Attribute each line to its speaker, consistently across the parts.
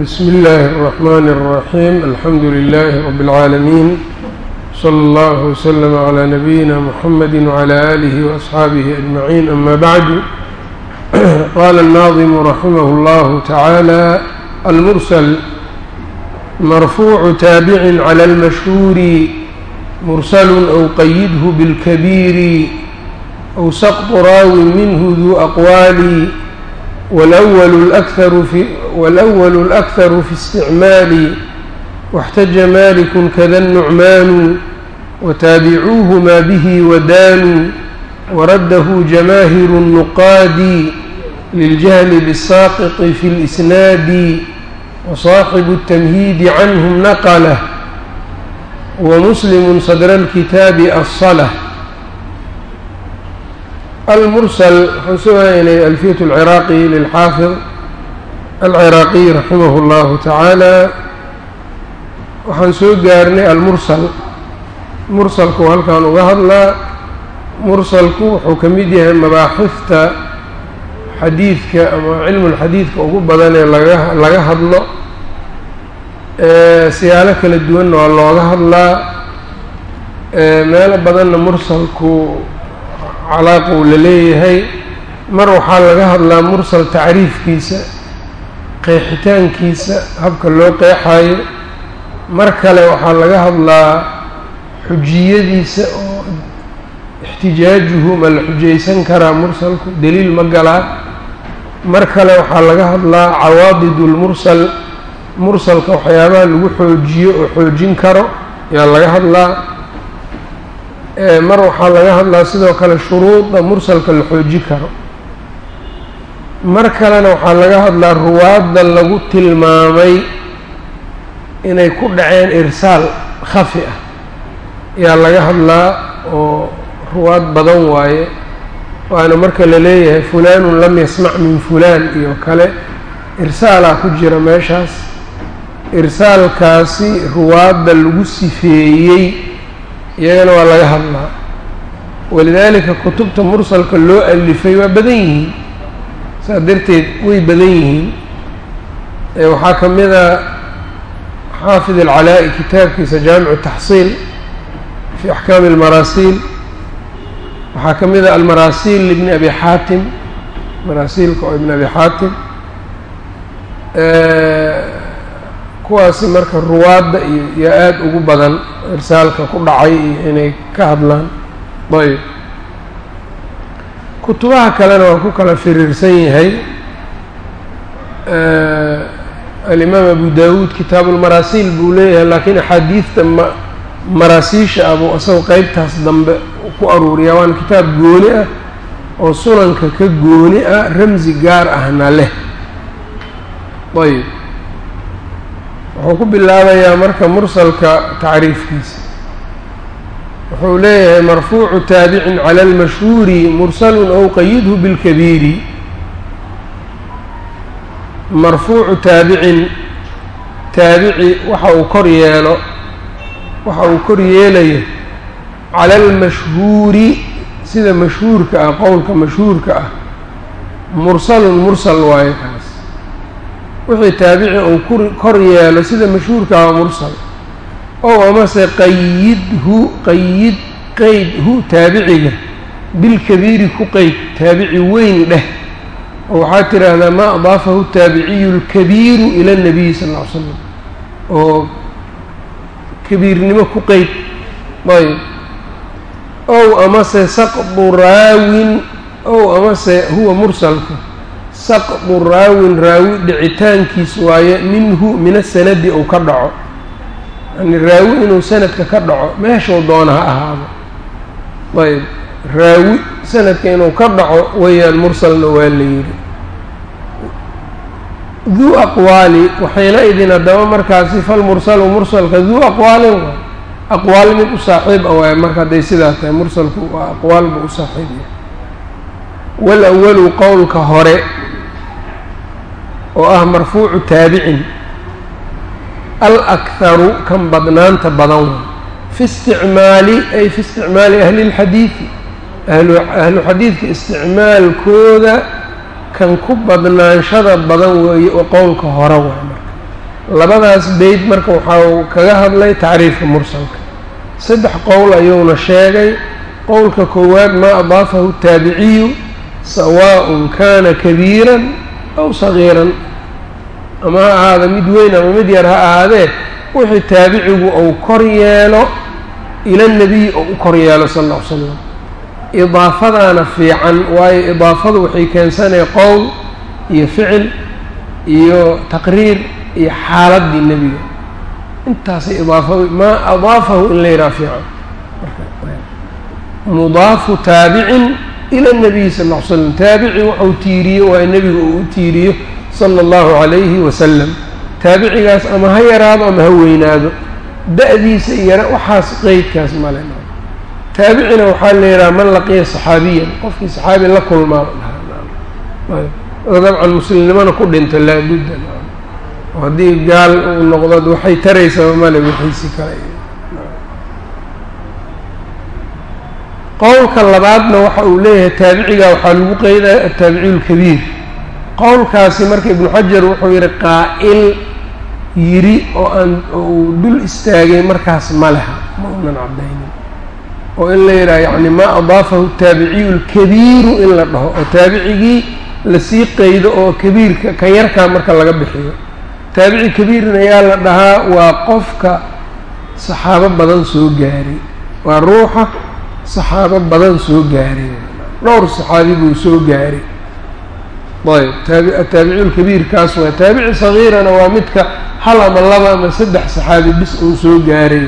Speaker 1: بsم الlh الرحmn الرحيم الحمd لله رب العاalمين صلى الله وسلم على نبيina محمد وعلى آله وأصحاaبه أجمعين أmا bعd qال الناظم رحimه الله تعالى المرسل مرفوع تاaبع على المشهور مرسل أو qيده بالكبير أو سقط راو منه ذو أقوال والأول الأكثر في والأول الأكثر في استعمال واحتج مالك كذا النعمان وتابعوه ما به ودانوا ورده جماهر النقاد للجهل بالساقط في الإسناد وصاحب التمهيد عنهم نقله ومسلم صدر الكتاب الصلة المرسل waxaan soo haynay alfiyة الcراaqي alciraaqiy raximahu allahu tacaala waxaan soo gaarnay almursal. Mursalku halkaan uga hadlaa. Mursalku wuxuu ka mid yahay mabaaxifta xadiidka ama cilmulxadiidka ugu badanee laga laga hadlo. Siyaalo kala duwanna waa looga hadlaa. Meelo badanna mursalku calaaqa uu la leeyahay. Mar waxaa laga hadlaa mursal tacriifkiisa qeexitaankiisa habka loo qeexayo mar kale waxaa laga hadlaa xujiyadiisa oo ixtijaajuhu ma la xujaysan karaa mursalku daliil ma galaa mar kale waxaa laga hadlaa cawaadidulmursal mursalka waxyaabaha lagu xoojiyo oo xoojin karo ayaa laga hadlaa. Mar waxaa laga hadlaa sidoo kale shuruuda mursalka la xooji karo mar kalena waxaa laga hadlaa ruwaadda lagu tilmaamay inay ku dhaceen irsaal khafi ah. Ayaa laga hadlaa oo ruwaad badan waaye waana marka la leeyahay fulaanun lam yasmac min fulaan iyo kale. Irsaalaa ku jira meeshaas. Irsaalkaasi ruwaadda lagu sifeeyey iyagana waa laga hadlaa. Walidaalika kutubta mursalka loo alifay waa badan yihiin saas darteed way badan yihiin. Waxaa ka mid a xaafid alcalaa'i kitaabkiisa jaamicu taxsiil fi axkaami almaraasiil. Waxaa ka mid a almaraasiil libni abi xaatim maraasiilka oo ibni abi xaatim. Kuwaasi marka ruwaadda iyo aada ugu badan irsaalka ku dhacay iyo inay ka hadlaan. Ayb kutubaha kalena waa ku kala firiirsan yahay alimaam abu dawuud kitaabulmaraasiil buu leeyahay laakiin axaadiidta ma maraasiisha abuu isagoo qeybtaas dambe ku aruuriyaa waana kitaab gooni ah oo sunanka ka gooni ah ramsi gaar ahna leh. Ayb wuxuu ku bilaabayaa marka mursalka tacriifkiisa wuxuu leeyahay marfuucu taabicin cala almashhuuri mursalun ow qayidhu bilkabiiri. Marfuucu taabicin taabici waxa uu kor yeelo waxa uu kor yeelayo cala almashhuuri sida mashhuurka ah qowlka mashhuurka ah. Mursalun mursal waayo kaas wixii taabici uu kor yeelo sida mashhuurka ah mursal ow amase qayidhu qayid qeyd hu taabiciga bilkabiiri ku qeyd taabici weyn dheh oo waxaad tidhaahdaa maa adaafahu taabiciyu alkabiiru ila اnabiyi sal ll ly slam oo kabiirnimo ku qeyd ayb ow amase saqdu raawin ow amase huwa mursalka saqdu raawin raawi dhicitaankiis waaye minhu min asanadi uu ka dhaco yani raawi inuu sanadka ka dhaco meeshuu doona ha ahaado. Ayb raawi sanadka inuu ka dhaco weeyaan mursalna waa la yidhi. Duu aqwaali waxayna idin haddaba markaasi falmursalu mursalka duu aqwaalin waay aqwaal mid u saaxiib a waaye marka hadday sidaa tahay mursalku waa aqwaal buu u saaxiib yahay. Walawalu qowlka hore oo ah marfuucu taabicin alakharu kan badnaanta badan way fi isticmaali ay fi isticmaali ahli اlxadiidi ahlu xadiidka isticmaalkooda kan ku badnaanshada badan weeye oo qowlka hore waay marka. Labadaas beyd marka waxaa kaga hadlay tacriifka mursalka. Saddex qowl ayuuna sheegay. Qowlka koowaad maa adaafahu taabiciyu sawaaءun kana kabiiran aw sagiiran ama ha ahaada mid weyn ama mid yar ha ahaadee wixii taabicigu uu kor yeelo ila nebiy oo u kor yeelo sal alla ly slam idaafadaana fiican waayo idaafadu waxay keensanaya qowl iyo ficil iyo taqriir iyo xaaladdii nebiga. Intaasay idaafadu maa adaafahu in la yidhaha fiican. Mudaafu taabicin ila nabiyi sal ll ly slam taabici waxau tiiriyo waa nebiga uu u tiiriyo sala allahu calayhi wasalam taabicigaas ama ha yaraado ama ha weynaado da-diisa yara waxaas qeydkaas male taabicina waxaa la yidhaha man laqiya saxaabiyan qofkii saxaabi la kulmaa. Dabcan muslimnimana ku dhinta laabudda haddii gaal uu noqdo waxay taraysaa male wixiisi kale. Qowlka labaadna waxa uu leeyahay taabiciga waxaa lagu qeydaya ataabiciyu lkabiir qowlkaasi marka ibnu xajar wuxuu yidhi qaa'il yidhi oo aan uu dul istaagay markaas ma leha ma unan caddaynin. Oo in la yidhaha yacni maa adaafahu taabiciyu lkabiiru in la dhaho oo taabicigii la sii qeydo oo kabiirka ka yarkaa marka laga bixiyo. Taabici kabiirna ayaa la dhahaa waa qofka saxaabo badan soo gaaray waa ruuxa saxaabo badan soo gaaray dhowr saxaabi buu soo gaaray ayb taabi ataabiciyu lkabiir kaas waa taabici sagiirana waa midka hal ama laba ama saddex saxaabi bis uu soo gaaray.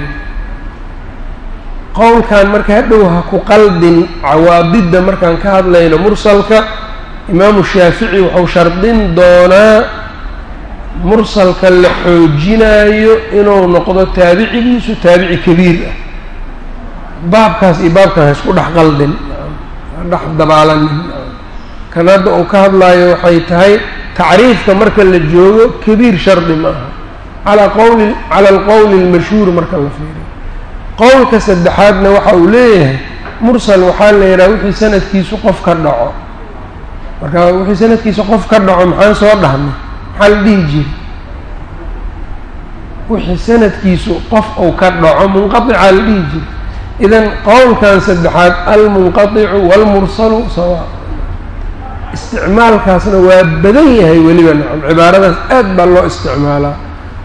Speaker 1: Qowlkan marka hadhow ha ku qaldin cawaadidda markaan ka hadlayno mursalka imaamu shaafici wuxuu shardin doonaa mursalka la xoojinaayo inuu noqdo taabicigiisu taabici kabiir ah. Baabkaas iyo baabkan ha isku dhex qaldin dhex dabaalanin kan hadda uu ka hadlaayo waxay tahay tacriifka marka la joogo kabiir shardi ma aha. Calaa qowli cala alqowli almashhuur marka la fiiriyo. Qowlka saddexaadna waxa uu leeyahay mursal waxaa la yidhaha wixii sanadkiisu qof ka dhaco. Marka wixii sanadkiisu qof ka dhaco maxaan soo dhahnay maxaa la dhihi jiri wixii sanadkiisu qof uu ka dhaco munqaticaa la dhihi jiri idan qowlkan saddexaad almunqaticu waalmursalu sawa isticmaalkaasna waa badan yahay weliba nacam cibaaradaas aad baa loo isticmaalaa.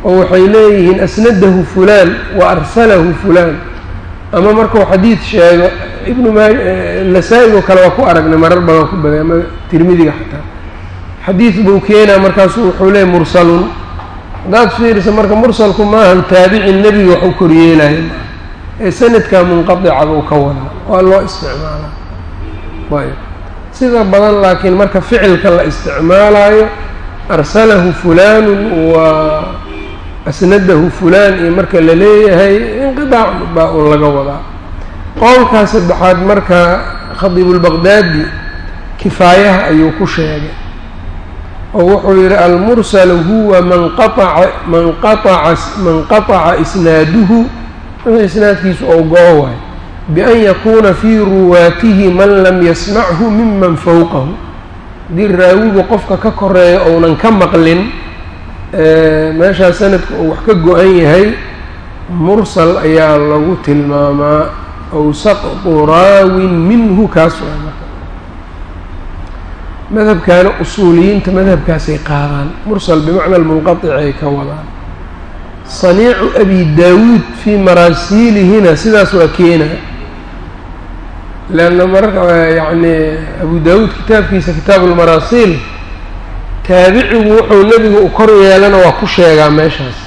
Speaker 1: Oo waxay leeyihiin asnadahu fulaan wa arsalahu fulaan. Ama markuu xadiid sheego ibnu maa nasaa-ig oo kale waa ku aragnay marar badan ku baday ama tirmidiga xataa. Xadiid buu keenaa markaasu wuxuu leeyay mursalun. Haddaad fiirisa marka mursalku maahan taabici nebiga wax u koryeelaya ee sanadkaa munqadica buu ka wadaa waa loo isticmaalaa. Ayb sida badan laakiin marka ficilka la isticmaalaayo arsalahu fulaanu wa asnadahu fulaan iyo marka la leeyahay inqidaac baa un laga wadaa. Qowlkaa saddexaad marka khadiibulbaqdaadi kifaayaha ayuu ku sheegay oo wuxuu yidhi almursalu huwa man qaaca man qaaca man qataca isnaaduhu. Wixii isnaadkiisu ou go-o bian yakuuna fii ruwaatihi man lam yasmachu miman fowqahu haddii raawigu qofka ka koreeyo ounan ka maqlin meeshaa sanadka uu wax ka go-an yahay mursal ayaa lagu tilmaamaa ow raawin minhu kaas madhabkaana usuuliyiinta madhabkaasay qaadaan mursal bimacna almunqaطic ay ka wadaan saniicu abi daawuud fii maraasiilihina sidaas waa keenaya leanna mararka yacni abu daawuud kitaabkiisa kitaabu lmaraasiil taabicigu wuxuu nebiga u kor yeelana waa ku sheegaa meeshaas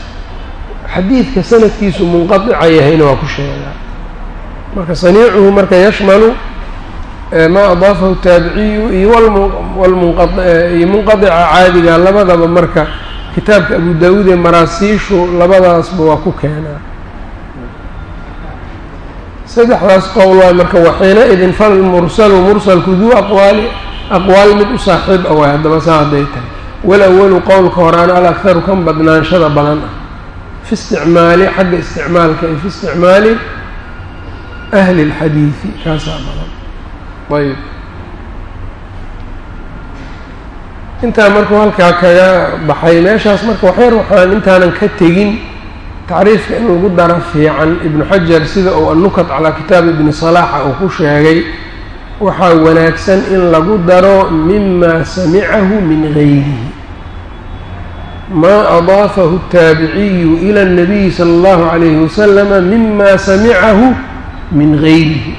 Speaker 1: xadiidka sanadkiisu munqaطica yahayna waa ku sheegaa marka saniicuhu marka yashmalu maa adaafahu taabiciyu iyo iyo munqadica caadiga labadaba marka kitaabka abu daawuud ee maraasiishu labadaasba waa ku keenaa saddexdaas qowl waay marka waxiina idin falmursalu mursalku duu aqwaali aqwaal mid u saaxiib ah waay haddaba saa hadday tahay. Walawalu qowlka horaana alakharu kan badnaanshada badan ah. Fi isticmaali xagga isticmaalka iyo fi isticmaali ahli اlxadiidi kaasaa badan. Ayb intaa markuu halkaa kaga baxay meeshaas marka waxyar waxaan intaanan ka tegin tacriifka in lagu daro fiican ibnu xajar sida uu annukat calaa kitaabi ibni salaaxa uu ku sheegay waxaa wanaagsan in lagu daro mima samicahu min gayrihi maa adaafahu الtaabiciyu ila الnabiyi salى اllahu عalayhi wasalama mima samicahu min gayrihi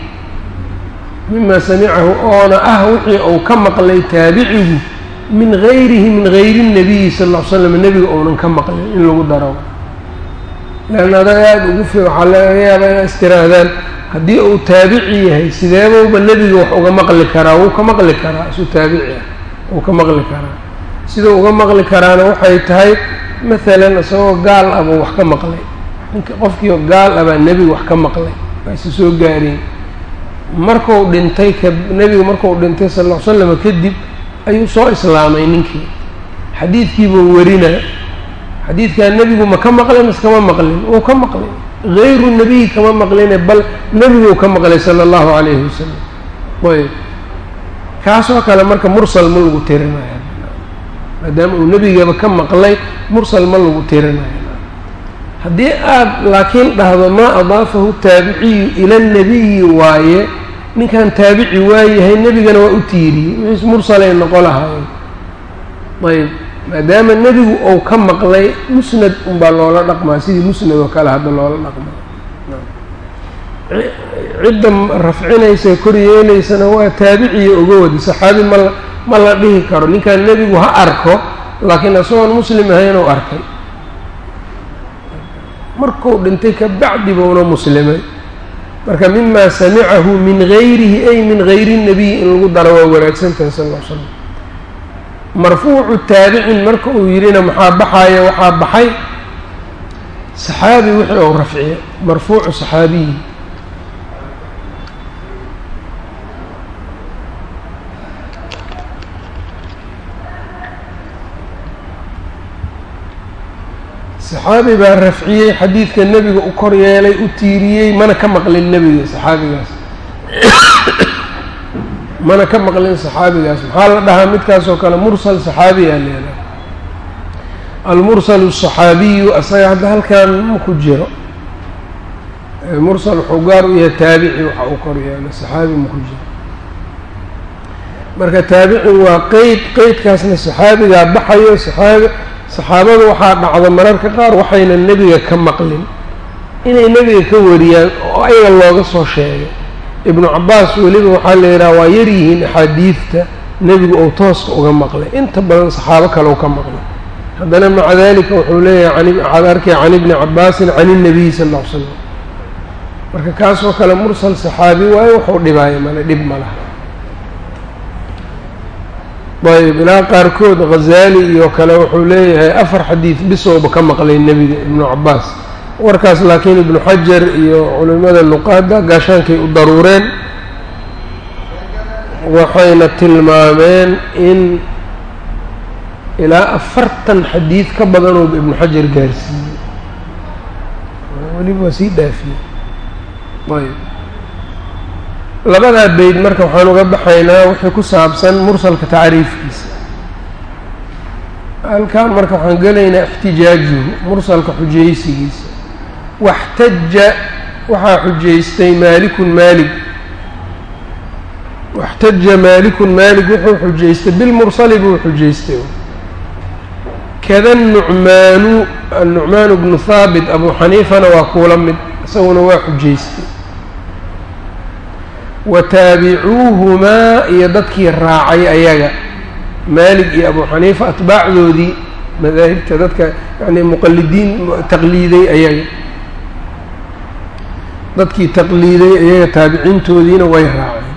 Speaker 1: mima samicahu oona ah wixii uu ka maqlay taabicigu min gayrihi min gayri الnabiyi sal ll ly slam nebiga ounan ka maqlin in lagu daro leanna adag aada ugu fi waxaa laga yaabaa inaa istiraadaan. Haddii uu taabici yahay sideebauba nebiga wax uga maqli karaa? Wuu ka maqli karaa isuu taabici ah. Wuu ka maqli karaa. Siduu uga maqli karaana waxay tahay maalan isagoo gaal ah buu wax ka maqlay. Ninka qofkiio gaal ah baa nebiga wax ka maqlay waa isa soo gaareen markuu dhintay ka nebiga markuu dhintay sal ll ly slam kadib ayuu soo islaamay ninkii. Xadiidkiibuu warinaa xadiidkaa nebigu ma ka maqlin iskama maqlin. Wuu ka maqlay hayru nebiyi kama maqline bal nebiguu ka maqlay sala allahu calayhi wasalam ayb kaasoo kale marka mursal ma lagu tirinaya maadaama uu nebigaba ka maqlay mursal ma lagu tirinaya haddii aad laakiin dhahdo maa adaafahu taabiciyu ila annabiyi waaye ninkan taabici waayahay nebigana waa u tiiriyey. Wixiis mursalay noqo lahaayeen. Ayb maadaama nebigu ou ka maqlay musnad unbaa loola dhaqmaa sidii musnad oo kale hadda loola dhaqmaa cidda rafcinaysa kor yeelaysana waa taabiciyo oga saxaabi mala ma la dhihi karo. Ninkan nebigu ha arko laakiin isagoon muslim ahayn ou arkay. Markuu dhintay ka bacdi buuna muslimay. Marka mima samicahu min gayrihi ay min gayri الnabiyi in lagu daro waa wanaagsantahay sal ll slam marfuucu taabicin marka uu yidhina maxaa baxaya waxaa baxay? Saxaabi wixii ou rafciya marfuucu saxaabiyi. Saxaabi baa rafciyey xadiidka nebiga u kor yeelay u tiiriyey mana ka maqlin nebiga saxaabigaas mana ka maqlin saxaabigaas. Maxaa la dhahaa midkaasoo kale mursal saxaabiyaa leedahay. Almursal saxaabiyu asaga hadda halkan maku jiro. Mursal wuxuu gaar u yahay taabici waxa uu koryaala saxaabi maku jiro. Marka taabici waa qeyd qeydkaasna saxaabigaa baxayo. Saxaabi saxaabada waxaa dhacdo mararka qaar waxayna nebiga ka maqlin. Inay nebiga ka wariyaan oo ayaga looga soo sheegay ibnu cabaas weliba waxaa la yidhaha waa yaryihiin axaadiidta nebigu ou tooska uga maqlay. Inta badan saxaabo kale u ka maqlay. Haddana maca dalika wuxuu leeyahay waxaad arkay can ibni cabaasin can الnabiy sal ll ly slam marka kaasoo kale mursal saxaabi waayo wuxuu dhibaayo male dhib ma laha. Ayb ilaa qaarkood ghazaali iyo kale wuxuu leeyahay afar xadiid bisowba ka maqlay nebiga ibnu cabaas warkaas laakiin ibnu xajar iyo culimada nuqaada gaashaankay u daruureen waxayna tilmaameen in ilaa afartan xadiid ka badanooba ibnu xajar gaarsiiyey. Weliba waa sii dhaafiyey ayb. Labadaa beyd marka waxaan uga baxaynaa wixii ku saabsan mursalka tacriifkiisa. Halkan marka waxaan gelaynaa ixtijaajuhu mursalka xujaysigiisa waxtaja waxaa xujaystay maalikun maalig waxtaja maalikun maalig wuxuu xujaystay bilmursali buu xujaystay. Kada nucmaanu annucmaanu bnu haabit abu xaniifana waa kuula mid isaguna waa xujaystay. Wa taabicuuhumaa iyo dadkii raacay ayaga. Maalig iyo abu xaniifa atbaacdoodii madaahibta dadka yacni muqalidiin taqliiday ayaga dadkii taqliiday ayaga taabiciintoodiina way raaceen.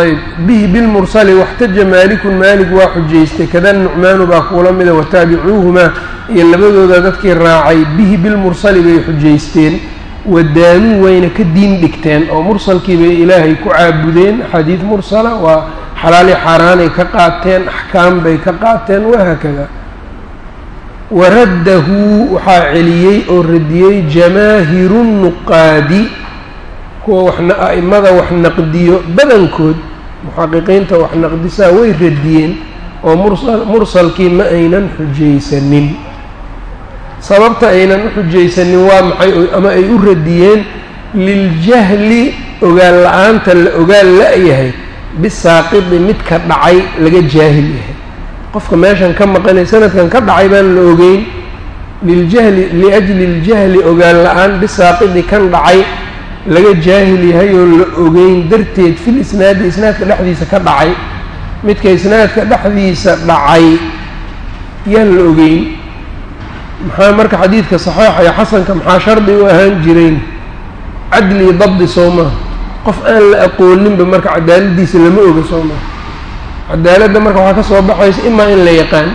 Speaker 1: Ayb bihi bilmursali waxtaja maalikun maalig waa xujaystay. Kada nucmaanu baa kuula mida wataabicuuhumaa iyo labadooda dadkii raacay bihi bilmursali bay xujaysteen. Wadaanuu wayna ka diin dhigteen oo mursalkii bay ilaahay ku caabudeen. Axaadiid mursala waa xalaali xaaraanay ka qaateen axkaam bay ka qaateen wahaakada waraddahu waxaa celiyey oo radiyey jamaahiru nuqaadi kuwa a'imada wax naqdiyo badankood muxaqiqiinta wax naqdisaa way radiyeen oo mursal mursalkii ma aynan xujaysanin. Sababta aynan u xujaysanin waa maxay ama ay u radiyeen liljahli ogaal la'aanta la ogaal la-yahay bisaaqidi midka dhacay laga jaahil yahay qofka meeshan ka maqanay sanadkan ka dhacay baan la ogeyn liljahli liajli iljahli ogaal la'aan bisaaqidi kan dhacay laga jaahil yahay oo la ogeyn darteed fil isnaadi isnaadka dhexdiisa ka dhacay. Midka isnaadka dhexdiisa dhacay yaan la ogeyn. Maxaa marka xadiidka saxiixa iyo xasanka maxaa shardi u ahaan jireen cadli dabdi soo maha qof aan la aqooninba marka cadaaladiisa lama oga soo maha cadaaladda marka waxaa ka soo baxaysa imaa in la yaqaan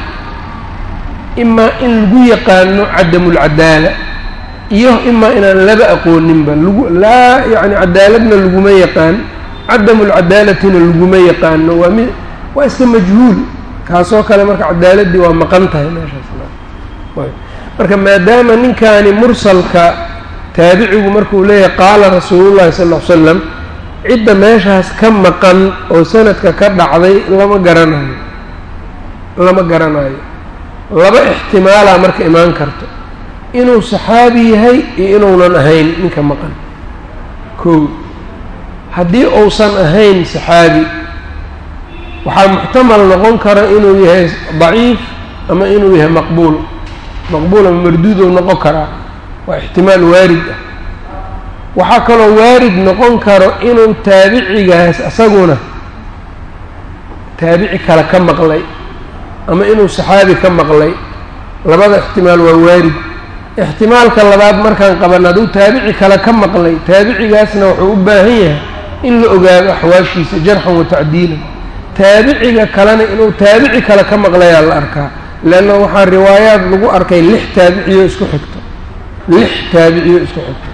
Speaker 1: imaa in lagu yaqaano cadamulcadaala iyo imaa inaan laba aqooninba lagu laa yacni cadaaladna laguma yaqaan cadamulcadaalatina laguma yaqaano. Waa mi waa iska majhuul kaasoo kale marka cadaaladdii waa maqan tahay meeshaas. Marka maadaama ninkaani mursalka taabicigu markuu leeyahay qaala rasuulullahi sal ll ly slam cidda meeshaas ka maqan oo sanadka ka dhacday lama garanayo. Lama garanayo. Laba ixtimaalaa marka imaan karto. Inuu saxaabi yahay iyo inuunan ahayn ninka maqan. Kow haddii uusan ahayn saxaabi waxaa muxtamal noqon kara inuu yahay daciif ama inuu yahay maqbuul. Maqbuul ama marduudou noqon karaa. Waa ixtimaal waarid ah waxaa kaloo waarid noqon karo inuu taabicigaas asaguna taabici kale ka maqlay ama inuu saxaabi ka maqlay. Labada ixtimaal waa waarid. Ixtimaalka labaad markaan qaban hadduu taabici kale ka maqlay taabicigaasna wuxuu u baahan yahay in la ogaado axwaashiisa jarxan wa tacdiilan. Taabiciga kalena inuu taabici kale ka maqlayaa la arkaa. Leanna waxaa riwaayaad lagu arkay lix taabiciyo isku xigto. Lix taabiciyo isku xigto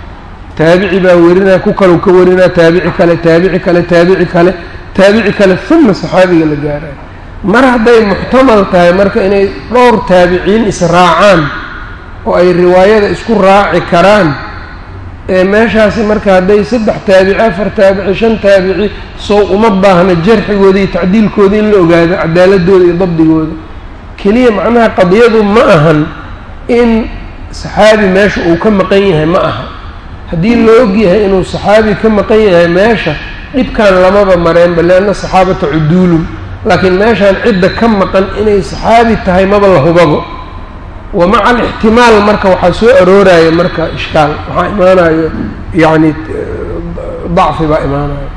Speaker 1: taabici baa werinaa ku kalau ka warinaa taabici kale taabici kale taabici kale taabici kale uma saxaabiga la gaarayo mar hadday muxtamal tahay marka inay dhowr taabiciin israacaan oo ay riwaayada isku raaci karaan ee meeshaasi marka hadday saddex taabici afar taabici shan taabici sow uma baahna jarxigooda iyo tacdiilkooda in la ogaado cadaaladooda iyo dabdigooda. Keliya macnaha qadiyadu ma ahan in saxaabi meesha uu ka maqan yahay ma aha haddii la og yahay inuu saxaabi ka maqan yahay meesha dhibkan lamaba mareenba leanna saxaabata cuduulun. Laakiin meeshaan cidda ka maqan inay saxaabi tahay maba la hubabo wa maca alixtimaal marka waxaa soo arooraya marka ishkaal. Waxaa imaanayo yacni dacfi baa imaanayo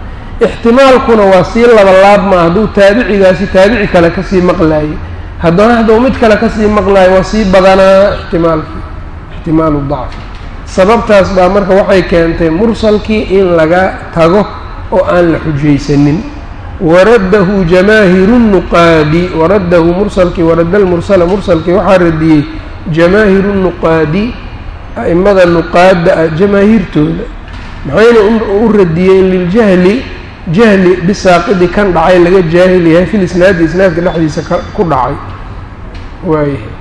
Speaker 1: ixtimaalkuna waa sii labalaabma hadduu taabicigaasi taabici kale ka sii maqlaayo haddana hadduu mid kale ka sii maqlaayo waa sii badanaa ixtimaalkii. Ixtimaalu dacfi sababtaas baa marka waxay keentay mursalkii in laga tago oo aan la xujaysanin. Waraddahu jamaahiru nuqaadi waraddahu mursalkii waradda lmursala mursalkii waxaa radiyey jamaahiru nuqaadi a'imada nuqaadda ah jamaahiirtooda maxayna u radiyeen liljahli jahli bisaaqidi kan dhacay laga jaahil yahay fil isnaadi isnaadka dhexdiisa ku dhacay. Waayahay.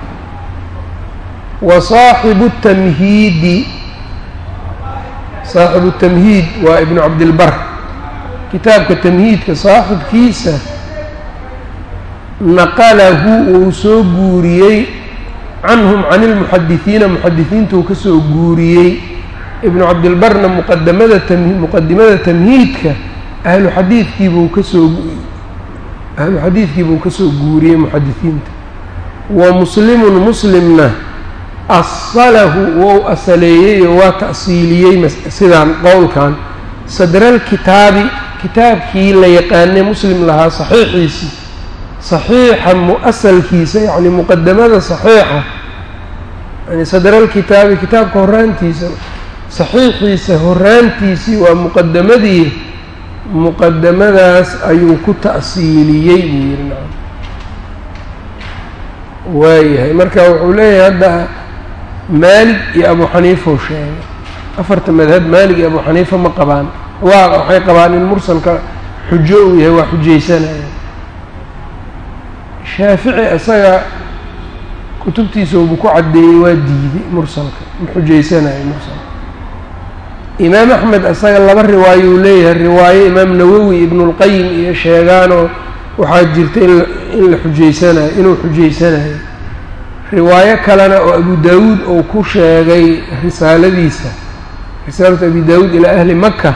Speaker 1: Wa saaxibu tamhiidi saaxibu tamhiid waa ibnu cabdilbar. Kitaabka tamhiidka saaxibkiisa naqalahu uu soo guuriyey canhum can ilmuxadisiina muxadisiintuu ka soo guuriyey ibnu cabdilbarna muqadamada muqadimada tamhiidka ahlu xadiidkiibuu ka soo ahlu xadiidkiibuu ka soo guuriyey muxadisiinta. Wa muslimun muslimna asalahu wou asaleeyey oo waa ta'siiliyey sidaan qowlkan. Sadralkitaabi kitaabkii la yaqaanay muslim lahaa saxiixiisii saxiixa mu'asalkiisa yacni muqadamada saxiixa. Yani sadralkitaabi kitaabka horaantiisa saxiixiisa horaantiisii waa muqadamadii muqadamadaas ayuu ku ta'siiliyey buu yihi nacam waayahay marka wuxuu leeyahay hadda maalig iyo abu xaniifa u sheegay. Afarta madhab maalig iyo abu xaniifa ma qabaan. Waa waxay qabaan in mursalka xujo uu yahay waa xujaysanaya. Shaafici isaga kutubtiisa ubu ku caddeeyey waa diiday mursalka. Ma xujaysanayo mursalka. Imaam axmed isaga laba riwaayo uu leeyahay riwaayo imaam nawowi ibnulqayim iyo sheegaanoo waxaa jirta in la xujaysanayo inuu xujaysanayo riwaayo kalena oo abu daawuud uu ku sheegay risaaladiisa. Risaalatu abi daawuud ilaa ahli maka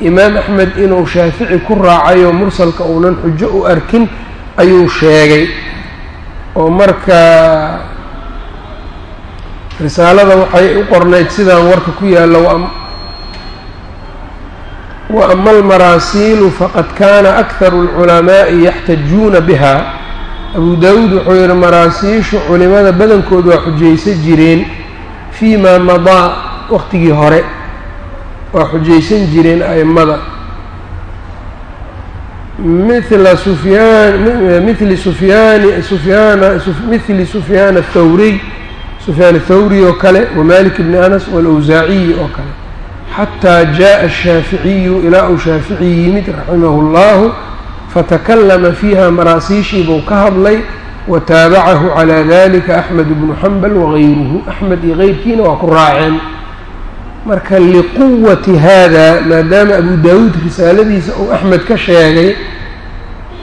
Speaker 1: imaam axmed inuu shaafici ku raacayo mursalka uunan xujo u arkin ayuu sheegay. Oo marka risaalada waxay u qornayd sidaan warka ku yaalla wa ama almaraasiilu faqad kaana akharu alculamaa'i yaxtajuuna biha abu daawuud wuxuu yihi maraasiishu culimada badankood waa xujaysan jireen fii maa madaa waqtigii hore. Waa xujaysan jireen a'immada. Mila sufyaan mili sufyaani sufyaana mithli sufyaan athawriy sufyaan athawri oo kale wamalik bni anas walawsaaciyi oo kale. Xataa jaءa ashaaficiyu ilaa uu shaafici yimid raximahu اllahu fatakallama fiiha maraasiishii buu ka hadlay wataabacahu calaa dalika axmed bnu xambal wagayruhu axmed iyo keyrkiina waa ku raaceen. Marka liquwati hada maadaama abu daawuud risaaladiisa uu axmed ka sheegay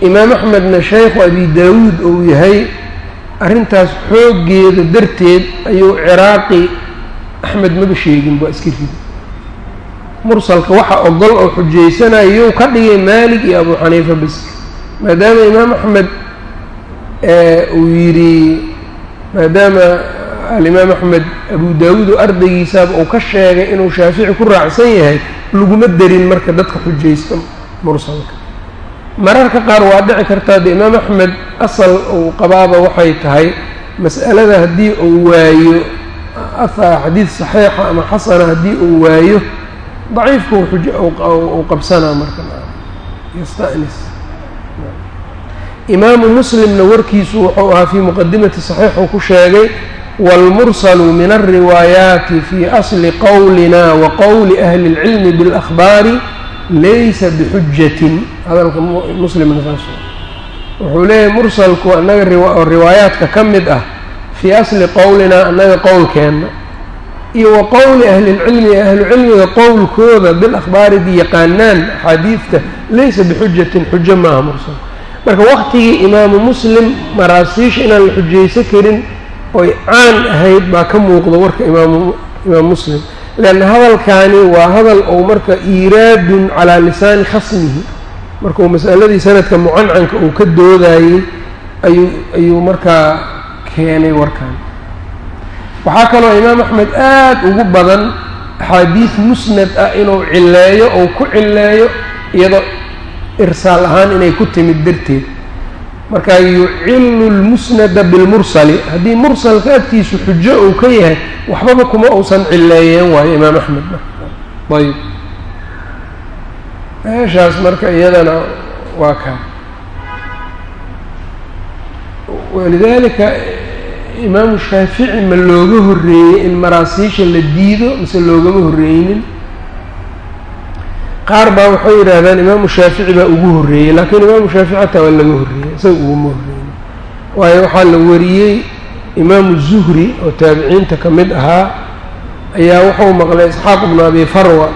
Speaker 1: imaam axmedna shaykhu abi daawuud uu yahay arrintaas xooggeeda darteed ayuu ciraaqi axmed maba sheegin waa iska ridi mursalka waxa ogol oo xujaysanayuu ka dhigay maalik iyo abu xaniifa bis maadaama imaam axmed uu yidhi maadaama alimaam axmed abu daawuud oo ardaygiisaaba uu ka sheegay inuu shaafici ku raacsan yahay laguma derin marka dadka xujaysta mursalka. Mararka qaar waa dhici kartaa de imaam axmed asal uu qabaaba waxay tahay mas'alada haddii uu waayo xadiid saxiixa ama xasana haddii uu waayo daciifku uu qabsanaa marka yastanis imaamu muslimna warkiisu wuxuu ahaa fii muqadimati saxiix uu ku sheegay wاlmursalu min alriwaayaati fii asli qowlina wa qowli ahli اlcilmi biاlأkhbaari laysa bixujatin hadalka muslimna saas wuxuu leeyahay mursalku annaga riwaayaadka ka mid ah fii asli qowlina annaga qowlkeenna iyo wa qowli ahli lcilmi ee ahlucilmiga qowlkooda bilakhbaaridi yaqaanaan axaadiidta laysa bixujatin xujo maaha mursal. Marka waqtigii imaamu muslim maraasiisha inaan la xujaysan karin oy caan ahayd baa ka muuqda warka imaam imaam muslim. Leanna hadalkaani waa hadal ou marka iiraadun calaa lisaani khasmihi. Markuu mas'aladii sanadka mucancanka uu ka doodayey ayuu ayuu markaa keenay warkan waxaa kaloo imaam axmed aada ugu badan axaadiid musnad ah inuu cileeyo ou ku cileeyo iyadoo irsaal ahaan inay ku timid darteed. Marka yucilu lmusnada bilmursali haddii mursalka agtiisu xujo uu ka yahay waxbaba kuma uusan cileeyeen waayo imaam axmed ayb meeshaas marka iyadana waa kaa walidaalika imaamu shaafici ma looga horreeyey in maraasiisha la diido mise loogama horreeynin qaar baa waxay yidhaahdaan imaamu shaafici baa ugu horreeyey laakiin imaamu shaafici hataa waa laga horreeyey isaga uguma horreeyey. Waayo waxaa la wariyey imaamu zuhri oo taabiciinta ka mid ahaa ayaa wuxuu maqlay isxaaq ibnu abi farwa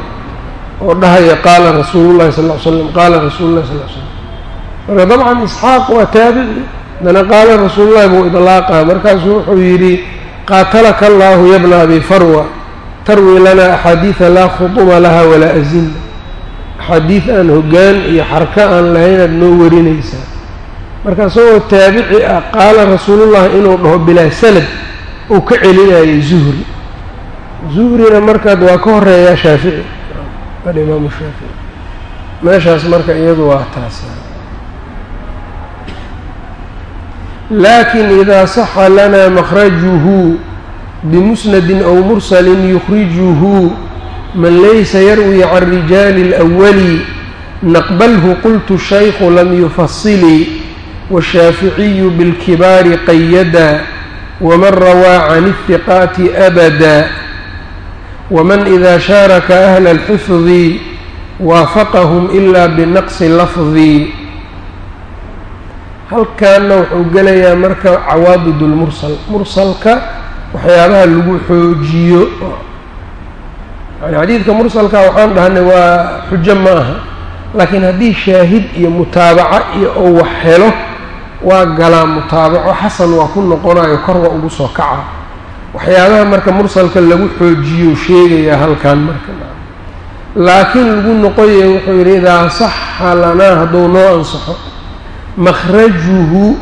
Speaker 1: oo dhahaya qaala rasuulu llahi sal ll ly slam qaala rasuulu llahi sal ly slam marka dabcan isxaaq waa taabici haddana qaala rasuulullahi buu idlaaqaa markaasuu wuxuu yidhi qaatalaka allahu yabna abi farwa tarwi lana axaadiida laa khuduma laha walaa azin. Axaadiid aan hoggaan iyo xarko aan lahayn aad noo warinaysaa marka isagoo taabici ah qaala rasuulullahi inuu dhaho bilaa sanad uu ka celinayay zuhri. Zuhrina markaad waa ka horeeyaa shaafici. Ad imaamu shaafici. Meeshaas marka iyadu waa taas laakin idaa saxa lana makhrajuhu bimusnadin aw mursalin yukhrijuhu man laysa yarwi can rijaali اlأwali naqbalhu qultu shaykhu lam yufasili washaaficiyu biاlkibaari qayada waman rawaa can الhiqaati abada waman ida shaaraka ahla اlxifdi waafaqahum ila binaqsi lafdi halkaana wuxuu gelayaa marka cawaadid lmursal mursalka waxyaabaha lagu xoojiyo. Yani xadiidka mursalka waxaan dhahnay waa xujo ma aha laakiin haddii shaahid iyo mutaabaco iyo oo wax helo waa galaa mutaabaco. Xasan waa ku noqonayo kor waa ugu soo kaca. Waxyaabaha marka mursalka lagu xoojiyo sheegayaa halkan marka. Laakiin lagu noqoya wuxuu yidhi idaa saxa lanaa hadduu noo ansaxo makhrajuhu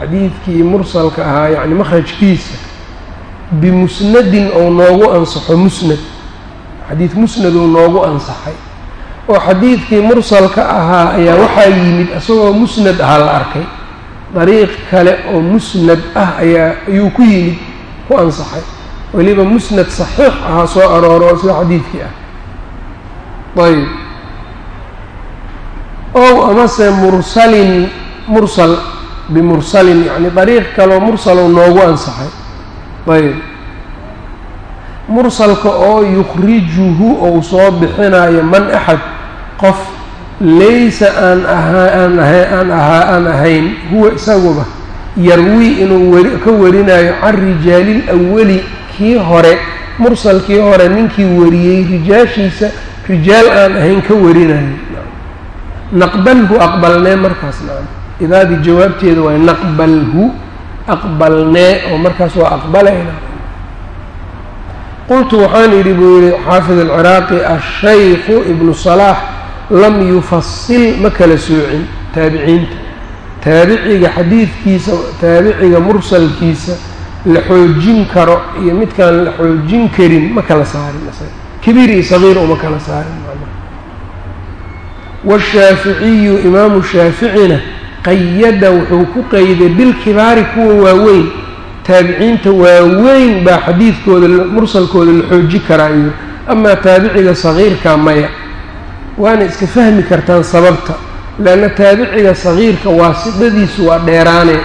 Speaker 1: xadiidkii mursalka ahaa yacni makhrajkiisa bimusnadin ou noogu ansaxo musnad. Xadiid musnad uu noogu ansaxay. Oo xadiidkii mursalka ahaa ayaa waxaa yimid isagoo musnad ahaa la arkay. Dariiq kale oo musnad ah ayaa ayuu ku yimid ku ansaxay. Weliba musnad saxiix ahaa soo arooro oo sida xadiidkii ah. Ayb ow amase mursalin mursal bimursalin yacni dariiq kaleoo mursalow noogu ansaxay. Ayb. Mursalka oo yukhrijuhu ou soo bixinayo man axad qof laysa aan ahaa aan aan ahaa aan ahayn huwa isaguba yarwii inuu weri ka warinayo can rijaalil awali kii hore mursalkii hore ninkii wariyey rijaashiisa rijaal aan ahayn ka warinayo naqbalhu aqbalnee markaas nacam idaadii jawaabteeda waay naqbalhu aqbalnee oo markaas waa aqbalayna. Qultu waxaan idhi buu yihi xaafid alciraaqi ashaykhu ibnu salaax lam yufasil. Ma kala soocin taabiciinta. Taabiciga xadiidkiisa taabiciga mursalkiisa la xoojin karo iyo midkaan la xoojin karin ma kala saarin kabiir iyo sagiir uma kala saarin washaaficiyu imaamu shaaficina qayada wuxuu ku qeyday bilkibaari kuwa waaweyn taabiciinta waaweyn baa xadiidkooda mursalkooda la xooji karaayo amaa taabiciga sagiirka maya waana iska fahmi kartaan sababta leanna taabiciga sagiirka waasidadiisu waa dheeraane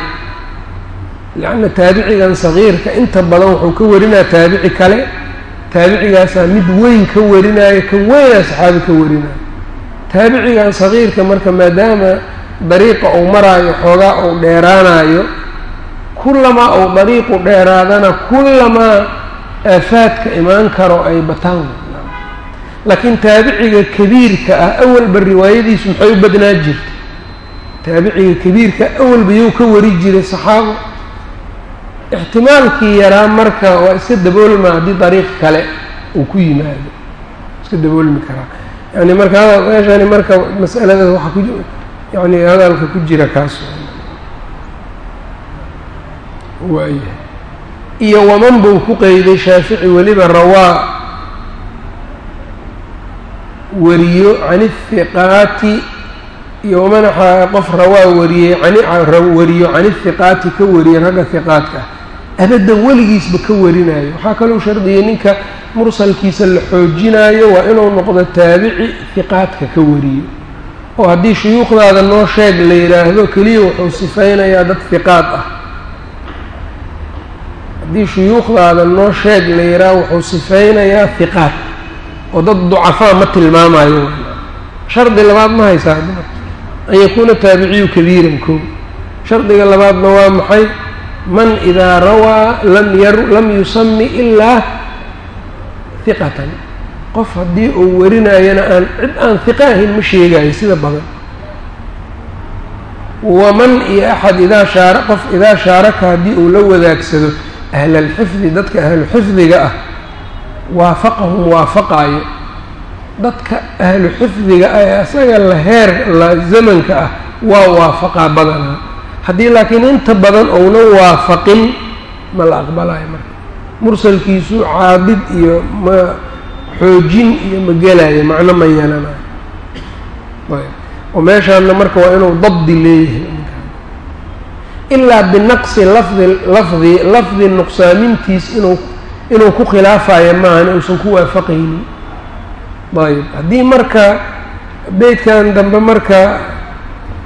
Speaker 1: leanna taabicigan sagiirka inta badan wuxuu ka warinaya taabici kale taabicigaasaa mid weyn ka warinaayo ka weynaa saxaabi ka warinaayo taabicigan sagiirka marka maadaama dariiqa uu maraayo xoogaa uu dheeraanayo kullamaa uu dariiqu dheeraadana kullamaa aafaadka imaan karo ay bataan. Laakiin taabiciga kabiirka ah awalba riwaayadiisu maxay u badnaa jirta taabiciga kabiirka awalba yuu ka wari jiray saxaabo. Ixtimaalkii yaraa marka waa iska daboolma haddii dariiq kale uu ku yimaado. Iska daboolmi karaa yani marka hada meeshani marka masaladaas waxaa ku yani hadalka ku jira kaas. Waayahay iyo waman buu ku qeyday shaafici weliba rawaa. Wariyo can ihiqaati iyo waman qof rawaa wariyey wariyo can ihiqaati ka wariye ragga hiqaadka ah abaddan weligiisba ka warinayo. Waxaa kaloo shardiyay ninka mursalkiisa la xoojinaayo waa inuu noqdo taabici hiqaadka ka wariyo. oo haddii shuyuukhdaada noo sheeg la yidhaahdo keliya wuxuu sifaynayaa dad hiqaad ah. Haddii shuyuukhdaada noo sheeg la yidhaaho wuxuu sifaynayaa hiqaad oo dad ducafaa ma tilmaamayo shardi labaad ma haysaa an yakuuna taabiciyu kabiiran koo shardiga labaadna waa maxay? Man idaa rawaa lam yar lam yusami ilaa hiqatan qof haddii uu warinayana aan cid aan hiqa ahayn ma sheegayo sida badan. Waman iyo axad idaa shaara qof idaa shaaraka haddii uu la wadaagsado ahlalxifdi dadka ahluxifdiga ah waafaqahum waafaqaayo. Dadka ahlu xifdiga ah ee asaga la heer la zamanka ah waa waafaqaa badanaa. Haddii laakiin inta badan ouna waafaqin ma la aqbalayo marka mursalkiisu caabid iyo ma xoojin iyo ma gelayo macno ma yeelanayo ayb oo meeshaana marka waa inuu dabdi leeyahay ilaa binaqsi lafdi lafdi lafdi nuqsaamintiis inuu inuu ku khilaafayo maahan uusan ku waafaqaynin. Ayb haddii marka beytkan dambe marka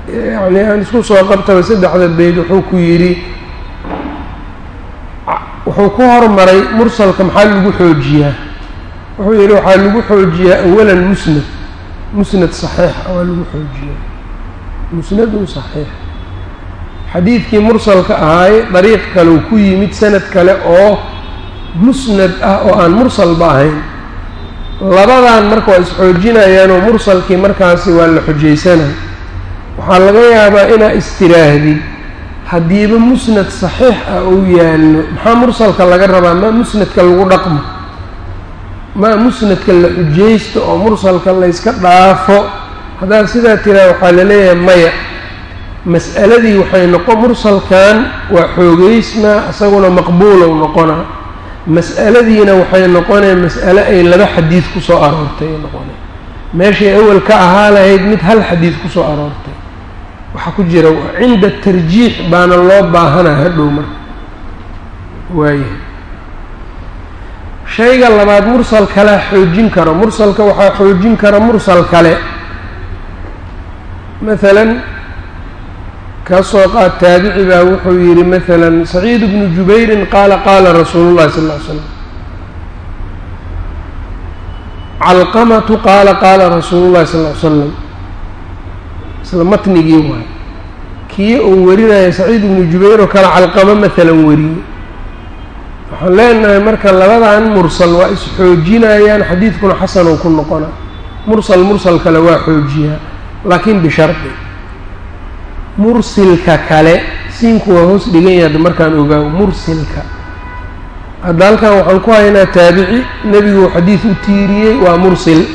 Speaker 1: yani aan isku soo qabtaba saddexda beyt wuxuu ku yidhi wuxuu ku hormaray mursalka maxaa lagu xoojiyaa? Wuxuu yidhi waxaa lagu xoojiyaa awalan musnad. Musnad saxiix waa lagu xoojiyaa. Musnadun saxiix. Xadiidkii mursalka ahaay dariiq kaleu ku yimid sanad kale oo musnad ah oo aan mursalba ahayn. Labadan marka waa isxoojinayaanoo mursalkii markaasi waa la xujaysanay waxaa laga yaabaa inaa istiraahdi haddiiba musnad saxiix ah uu yaallo maxaa mursalka laga rabaa? Maa musnadka lagu dhaqmo? Maa musnadka la xujaysto oo mursalka layska dhaafo? Haddaad sidaa tiraa waxaa la leeyahay maya. Mas'aladii waxay noqon mursalkan waa xoogeysmaa isaguna maqbuulow noqonaa. Mas'aladiina waxay noqonee mas'ale ay laba xadiid ku soo aroortay ay meeshay awal ka ahaa lahayd mid hal xadiid ku soo aroortay waxaa ku jira cinda tarjiix baana loo baahanaa hadhow marka. Waayahay shayga labaad mursal kalea xoojin karo. Mursalka waxaa xoojin kara mursal kale. Maalan ka soo qaad taabici baa wuxuu yidhi maalan saciid bnu jubayrin qaala qaala rasuulu llahi sal ll ly slam calqamatu qaala qaala rasuulu llahi sal ly slam isla matnigii waay. Kii uu warinaya saciid ibnu jubayr oo kale calqamo maalan weriye waxaan leenahay marka labadan mursal waa is-xoojinayaan xadiidkuna xasan ku noqona mursal mursal kale waa xoojiyaa laakiin bishardi mursilka kale siinku waa hoos dhigan yahay markaan ogaawo mursilka. Hadda halkan waxaan ku haynaa taabici nebiguu xadiid u tiiriyey waa mursil.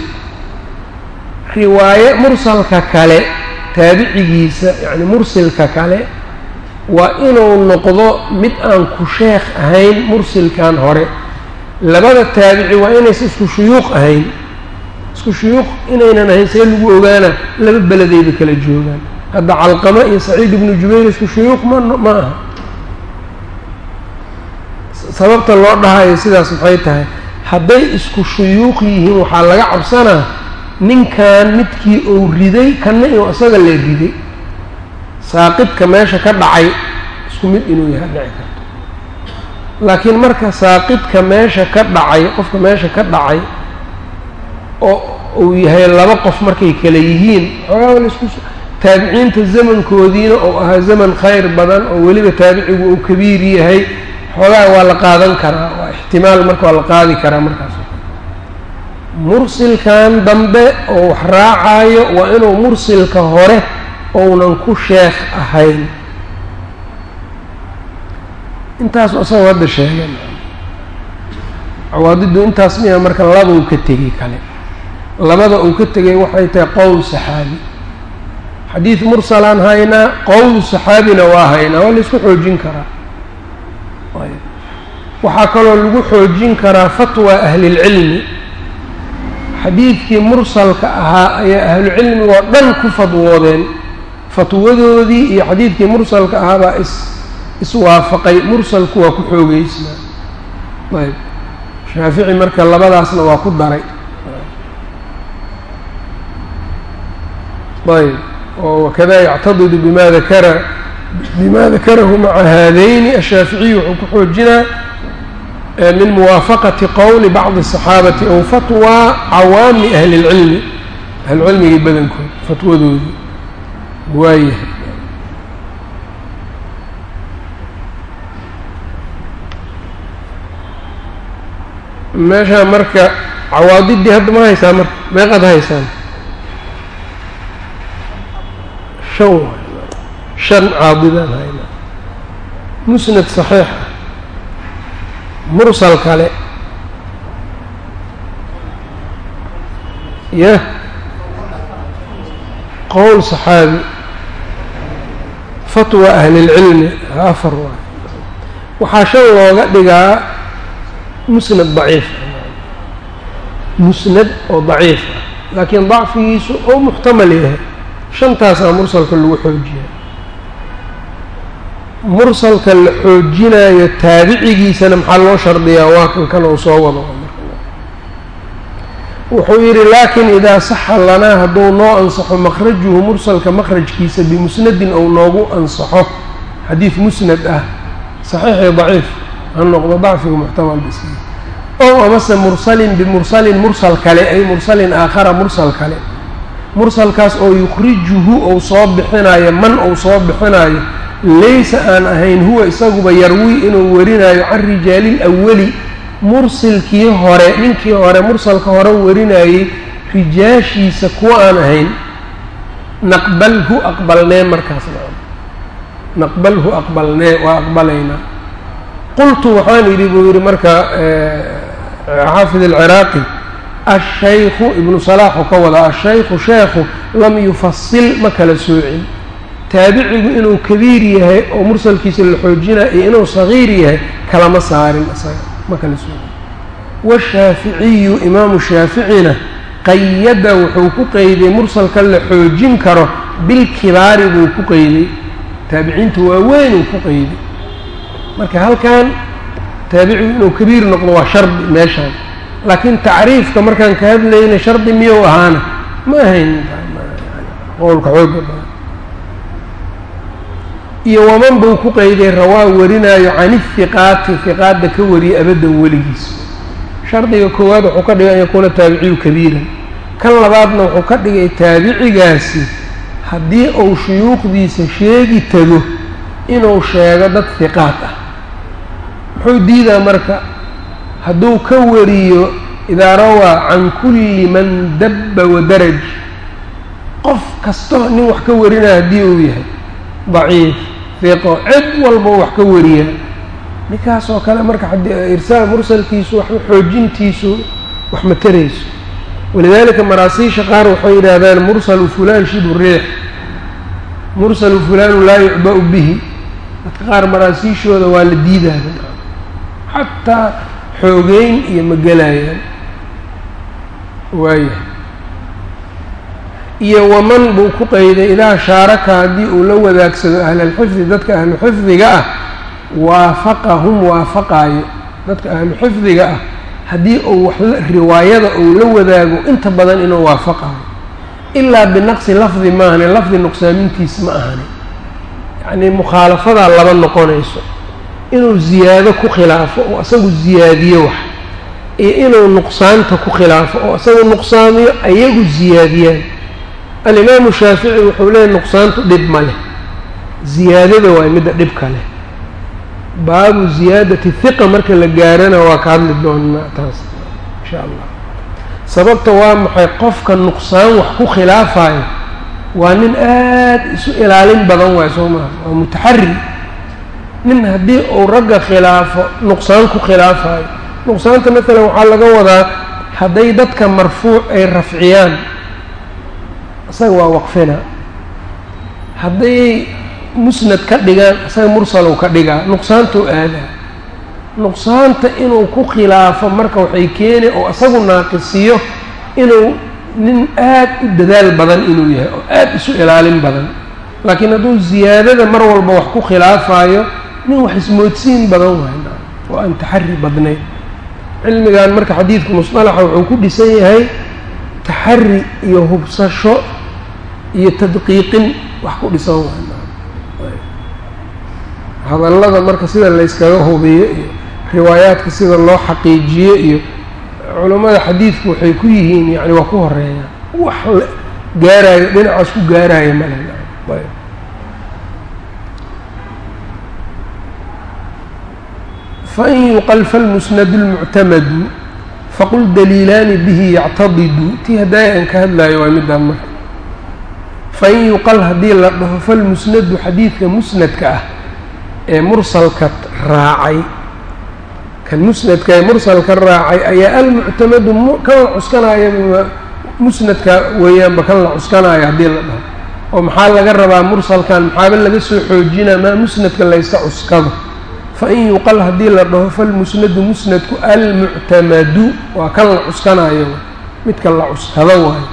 Speaker 1: Riwaaye mursalka kale taabicigiisa yacni mursilka kale waa inuu noqdo mid aan ku sheekh ahayn mursilkan hore. Labada taabici waa inaysa isku shuyuuq ahayn. Isku shuyuuq inaynan ahayn see lagu ogaana laba beledayba kala joogaan. Hadda calqamo iyo saciid ibnu jubayr isku shuyuuq ma ma aha. Sababta loo dhahayo sidaas maxay tahay hadday isku shuyuuq yihiin waxaa laga cabsanaa ninkan midkii uu riday kanna inuu isaga la riday saaqidka meesha ka dhacay isku mid inuu yahay dhici karto. Laakiin marka saaqidka meesha ka dhacay qofka meesha ka dhacay oo uu yahay laba qof markay kale yihiin xoogaa la isku taabiciinta zamankoodiina uu ahaa zaman khayr badan oo weliba taabicigu uu kabiir yahay xoogaa waa la qaadan karaa waa ixtimaal marka waa la qaadi karaa markaas mursilkan dambe oo wax raacayo waa inuu mursilka hore ounan ku sheekh ahayn. Intaas isagoo hadda sheegeen. Cawaadidu intaas miya marka laba uu ka tegey kale. Labada uu ka tegay waxay tahay qowl saxaabi. Xadiid mursalaan haynaa qowl saxaabina waa haynaa waa la isku xoojin karaa. Waxaa kaloo lagu xoojin karaa fatwa ahlilcilmi xadiidkii mursalka ahaa ayaa ahlucilmiga oo dhan ku fadwoodeen. Fatwadoodii iyo xadiidkii mursalka ahaabaa is iswaafaqay mursalku waa ku xoogeysnaa ayb. Shaafici marka labadaasna waa ku daray. Ayb. Oo wakada yactadidu bima dakara bima dakarahu maca haadayni ashaaficiyu wuxuu ku xoojinaa min muwaafaqati qowli bacdi الصaxaabati ow fatwaa cawaami ahli اlcilmi ahlucilmigii badankood fatwadoodii waayahay meeshaa marka cawaadidii hadda ma haysaa marka meeqaad haysaan shan shan caadidaan haynaa musnad صaxiix ah mursal kale. Yah qowl صaxaabi fatwa ahli اlcilmi afar waay. Waxaa shan looga dhigaa musnad daciif musnad oo daciif ah. Laakiin dacfigiisu oo muxtamal yahay. Shantaasaa mursalka lagu xoojiya mursalka la xoojinayo taabicigiisana maxaa loo shardiyaa? Waa kan kan uu soo wado. Wuxuu yidhi laakin idaa saxa lanaa hadduu noo ansaxo makhrajuhu mursalka makhrajkiisa bimusnadin ou noogu ansaxo. Xadiid musnad ah saxiixi daciif ha noqdo dacfiga muxtamal bisi. Ow amase mursalin bimursalin mursal kale ay mursalin aakhara mursal kale. Mursalkaas oo yukhrijuhu ou soo bixinayo man ou soo bixinayo laysa aan ahayn huwa isaguba yarwi inuu warinayo can rijaali lawali mursilkii hore ninkii hore mursalka hore warinayey rijaashiisa kuwa aan ahayn naqbalhu aqbalnee markaas naqbalhu aqbalnee waa aqbalaynaa qultu waxaan yidhi buu yidhi marka xaafid alciraaqi ashaykhu ibnu salaaxu ka wadaa ashaykhu sheekhu lam yufasil ma kala soocin taabicigu inuu kabiir yahay oo mursalkiisa la xoojinaya iyo inuu sagiir yahay kalama saarin ma kala soocin washaaficiyu imaamu shaaficina qayada wuxuu ku qeyday mursalka la xoojin karo bilkibaari buu ku qeyday taabiciinta waaweyn uu ku qeyday marka halkan taabicigu inuu kabiir noqdo waa shardi meeshaan. Laakiin tacriifka markaan ka hadlayna shardi miyou ahaana? Ma ahayn. Qowlka xooga iyo waman buu ku qeyday rawaa warinaayo can ihiqaati hiqaadda ka wariyay abaddan weligiis. Shardiga koowaad wuxuu ka dhigay an yakuuna taabiciyu kabiiran kan labaadna wuxuu ka dhigay taabicigaasi haddii uu shuyuukhdiisa sheegi tago inuu sheego dad hiqaad ah. Muxuu diidaa marka? Hadduu ka wariyo idaa rawaa can kulli man dabba wadaraj qof kastoo nin wax ka warinaya haddii uu yahay daciif fiqo cid walba wax ka wariya. Ninkaas oo kale marka irsaal mursalkiisu waxba xoojintiisu wax ma tarayso. Walidaalika maraasiisha qaar waxay yidhaahdaan mursalu fulaan shibu riix. Mursalu fulaanu laa yucba-u bihi. Dadka qaar maraasiishooda waa la diidaadan xataa xoogeyn iyo ma gelayaan waayahay iyo waman buu ku qeyday idaa shaaraka haddii uu la wadaagsado ahlalxifdi dadka ahlu xifdiga ah waafaqahum waafaqaayo. Dadka ahlu xifdiga ah haddii uu wax riwaayada uu la wadaago inta badan inuu waafaqayo. Ilaa binaqsi lafdi maahane lafdi nuqsaamintiis ma ahani yacnii mukhaalafadaa laba noqonayso. Inuu ziyaado ku khilaafo oo isagu ziyaadiyo wax iyo inuu nuqsaanta ku khilaafo oo isagu nuqsaamiyo ayagu ziyaadiyaan alimaamu shaafici wuxuu leeyahy nuqsaantu dhib ma leh. Ziyaadada waay midda dhibka leh. Baabu ziyaadati hiqa marka la gaarana waa ka hadli doonaa taas insha allah sababta waa maxay? Qofka nuqsaan wax ku khilaafayo waa nin aada isu ilaalin badan waay soo maha waa mutaxari nin haddii uu ragga khilaafo nuqsaan ku khilaafayo. Nuqsaanta maalan waxaa laga wadaa hadday dadka marfuuc ay rafciyaan isaga waa waqfina hadday musnad ka dhigaan isaga mursalow ka dhigaa nuqsaantou aadaa. Nuqsaanta inuu ku khilaafo marka waxay keeni oo isagu naaqisiyo inuu nin aada u dadaal badan inuu yahay oo aada isu ilaalin badan. Laakiin hadduu ziyaadada mar walba wax ku khilaafayo nin wax ismoodsiin badan waay. Oo aan taxari badnayn. Cilmigan marka xadiidka musطalaxa wuxuu ku dhisan yahay taxari iyo hubsasho iyo tadqiiqin wax ku dhisan hadallada marka sida layskaga hubiyo iyo riwaayaadka sida loo xaqiijiyo iyo culammada xadiidku waxay ku yihiin yani waa ku horeeyaan wax gaaraayo dhinacaas ku gaaraayo male fain yuqal falmusnadu lmuctamadu faqul daliilaani bihi yactadidu. Tii haddaaya aan ka hadlaayo waa midaan marka fain yuqal haddii la dhaho falmusnadu xadiidka musnadka ah ee mursalka raacay kan musnadka ee mursalka raacay ayaa almuctamadu kan la cuskanaayo musnadka weeyaanba kan la cuskanaayo haddii la dhaho oo maxaa laga rabaa mursalkan maxaaba laga soo xoojinaa maa musnadka layska cuskado fain yuqal haddii la dhaho falmusnadu musnadku almuctamadu waa kan la cuskanaayo midka la cuskado waayo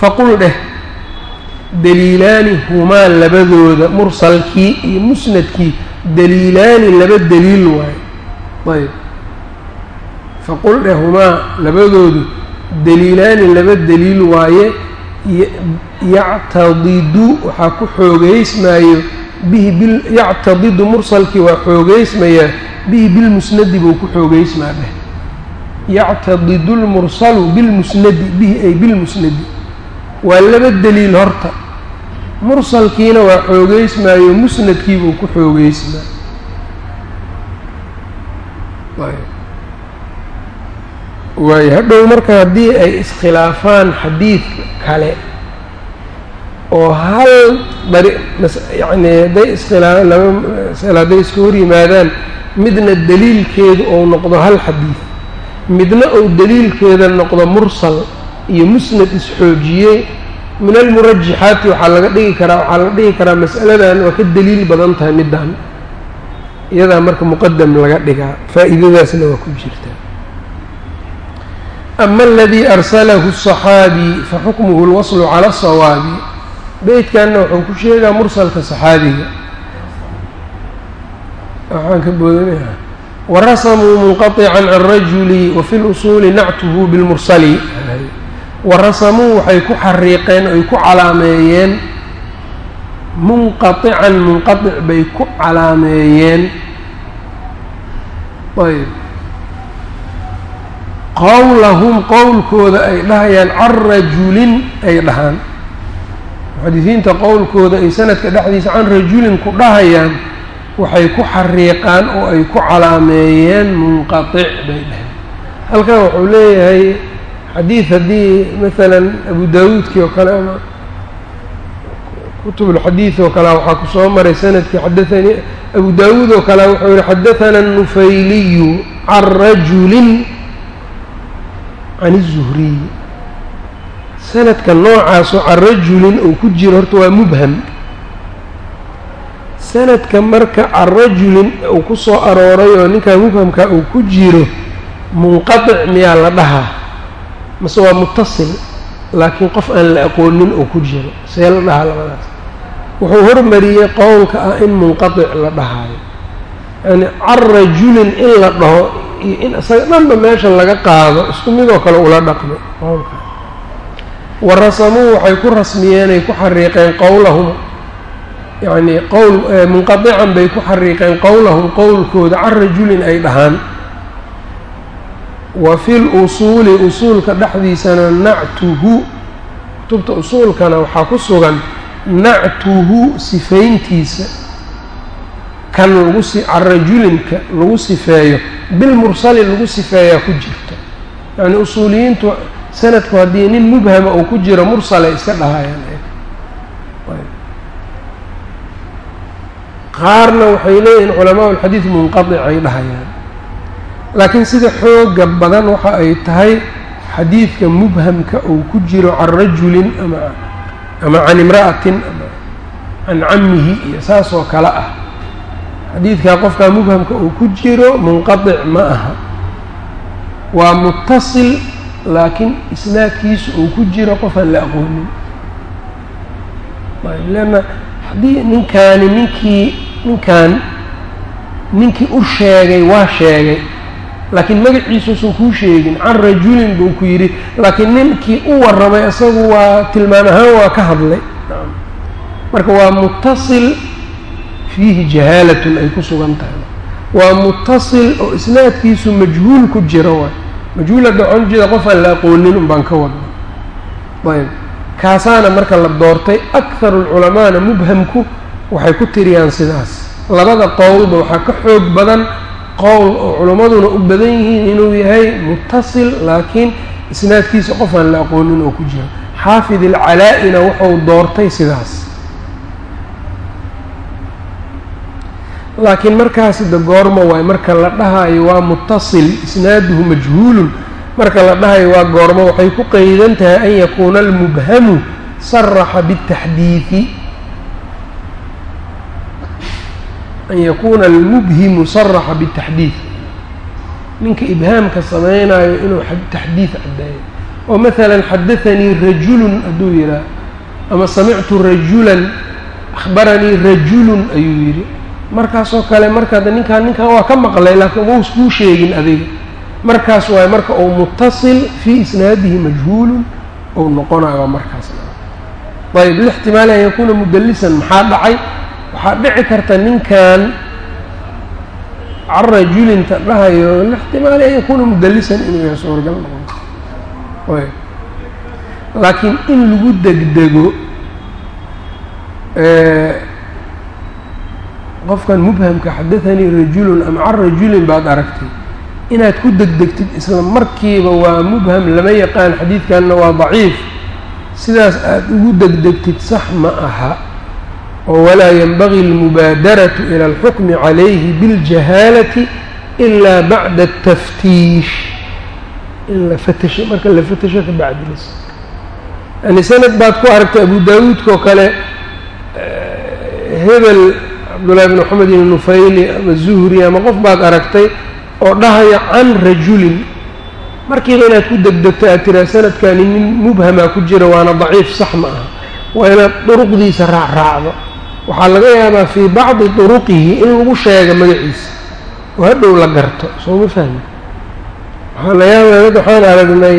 Speaker 1: faqul dheh daliilaani humaa labadooda mursalkii iyo musnadkii daliilaani laba daliil waayo ayb. Faqul dheh humaa labadoodu daliilaani laba daliil waaye yactadidu waxaa ku xoogeysmaayo bihi bil yactadidu mursalkii waa xoogeysmayaa bihi bilmusnadi buu ku xoogeysmaa dheh. Yactadidu lmursalu bilmusnadi bihi ay bilmusnadi waa laba daliil horta mursalkiina waa xoogeysmaayo musnadkiibuu ku xoogeysmaa waayo. Hadhow marka haddii ay iskhilaafaan xadiid kale oo hal dari yacni hadday iskhilaafaan laba masale hadday iska hor yimaadaan midna daliilkeedu ou noqdo hal xadiid midna ou daliilkeeda noqdo mursal iyo musnad isxoojiyey min almurajixaati waxaa laga dhigi karaa waxaa laga dhigi karaa mas'aladan waa ka deliil badan tahay middan. Iyadaa marka muqadam laga dhigaa faa'iidadaasna waa ku jirtaa ama aladii arsalahu asaxaabi fa xukmuhu alwaslu cala asawaabi beytkanna wuxuu ku sheegaa mursalka saxaabiga. Waxaan ka boodinaya warasamuu munqaطican can rajuli wafi lusuuli nactuhu bilmursali wa rasamuu waxay ku xariiqeen oy ku calaameeyeen. Munqaican munqaic bay ku calaameeyeen. Ayb. Qowlahum qowlkooda ay dhahayaan can rajulin ay dhahaan. Muxadisiinta qowlkooda ay sanadka dhexdiisa can rajulin ku dhahayaan waxay ku xariiqaan oo ay ku calaameeyeen. Munqaic bay dhaheen halkan wuxuu leeyahay xadiid haddii maalan abu daawuudkii oo kale ama kutub ulxadiid oo kalea waxaa ku soo maray sannadkii xadathanii abu daawuud oo kalea wuxuu yihi xadathana anufayliyu can rajulin can izuhriy sanadka noocaasoo can rajulin uu ku jiro horta waa mubham. Sanadka marka can rajulin uu ku soo arooray oo ninkaa mubhamka uu ku jiro munqaطic miyaa la dhahaa mase waa mutasil laakiin qof aan la aqoonin oo ku jiro see la dhahaa labadaas. Wuxuu hormariyey qowlka ah in munqaطic la dhahaayo. Yani can rajulin in la dhaho iyo in isaga dhanba meesha laga qaado isku midoo kale ula dhaqmo qowlka. Warasamuu waxay ku rasmiyeen ay ku xariiqeen qowlahum. Yacni qowl munqadican bay ku xariiqeen qowlahum qowlkooda can rajulin ay dhahaan wa fi lusuuli usuulka dhexdiisana nactuhu. Kutubta usuulkana waxaa ku sugan nactuhu sifayntiisa. Kan lagu si can rajulinka lagu sifeeyo bilmursali lagu sifeeyaa ku jirta. Yacni usuuliyiintu sanadku haddii nin mubhama uu ku jiro mursalay iska dhahayaan qaarna waxay leeyihiin culamaa ulxadiid munqadic ay dhahayaan laakiin sida xooga badan waxa ay tahay xadiidka mubhamka uu ku jiro can rajulin ama can imra'atin ama can cammihi iyo saas oo kale ah. Xadiidkaa qofkaa mubhamka uu ku jiro munqadic ma aha. Waa mutasil laakiin isnaadkiisu uu ku jiro qofaan la aqoonin. Leanna haddii ninkaani ninkii ninkan ninkii u sheegay waa sheegay laakiin magaciisuusan kuu sheegin can rajulin buu ku yidhi laakiin ninkii u warramay isagu waa tilmaan ahaan waa ka hadlay. Marka waa mutasil fiihi jahaalatun ay ku sugan tahay. Waa mutasil oo isnaadkiisu majhuul ku jiro waay. Majhuul hadda waxaan qof aan la aqoonin un baan ka wadna ayb. Kaasaana marka la doortay akharu alculamaana mubhamku waxay ku tiriyaan sidaas. Labada qowlba waxaa ka xoog badan qowl oo culimmaduna u badan yihiin inuu yahay mutasil laakiin isnaadkiisa qof aan la aqoonin oo ku jiro xaafid alcalaa-ina wuxuu doortay sidaas. Laakiin markaasi de goorma waay marka la dhahayo waa mutasil isnaaduhu majhuulun. Marka la dhahayo waa goormo waxay ku qeydan tahay an yakuuna almubhamu saraxa bitaxdiidi an yakuuna almubhimu saraxa bitaxdiid. Ninka ibhaamka samaynayo inuu taxdiid caddeeyo. Oo masalan xadaanii rajulun hadduu yidhaah ama samictu rajulan akhbaranii rajulun ayuu yidhi. Markaasoo kale marka de ninkaan ninkan waa ka maqlay laakiin wous kuu sheegin adiga. Markaas waay marka uu mutasil fii isnaadihi majhuulun ou noqonayo markaas. Ayb lixtimaali an yakuuna mudalisan maxaa dhacay waxaa dhici karta ninkan can rajulinta dhahayo lixtimaali an yakuuna mudalisan inuu yahay suuragal noqon. Laakiin in lagu degdego qofkan mubhamka xadaanii rajulun ama can rajulin baad aragtay. Inaad ku degdegtid isla markiiba waa mubham lama yaqaan xadiidkanna waa daciif. Sidaas aada ugu degdegtid sax ma aha oo walaa yanbagii almubaadaratu ila alxukmi calayhi biاljahaalati ilaa bacda ataftiish in la fatasho marka la fatasho ka bacdilis yani sanad baad ku aragtay abu daawuudka oo kale hebel cabdullahi bn moxamed ibn nufayli ama zuhri ama qof baad aragtay oo dhahaya can rajulin. Markiiba inaad ku degdegto aad tiraa sanadkani nin mubhamaa ku jira waana daciif sax ma aha. Waa inaad duruqdiisa raacraacdo waxaa laga yaabaa fii bacdi duruqihi in lagu sheega magaciisa. Oo hadhow la garto soo ma fahmi? Waxaa la yaabaa dad waxaan aragnay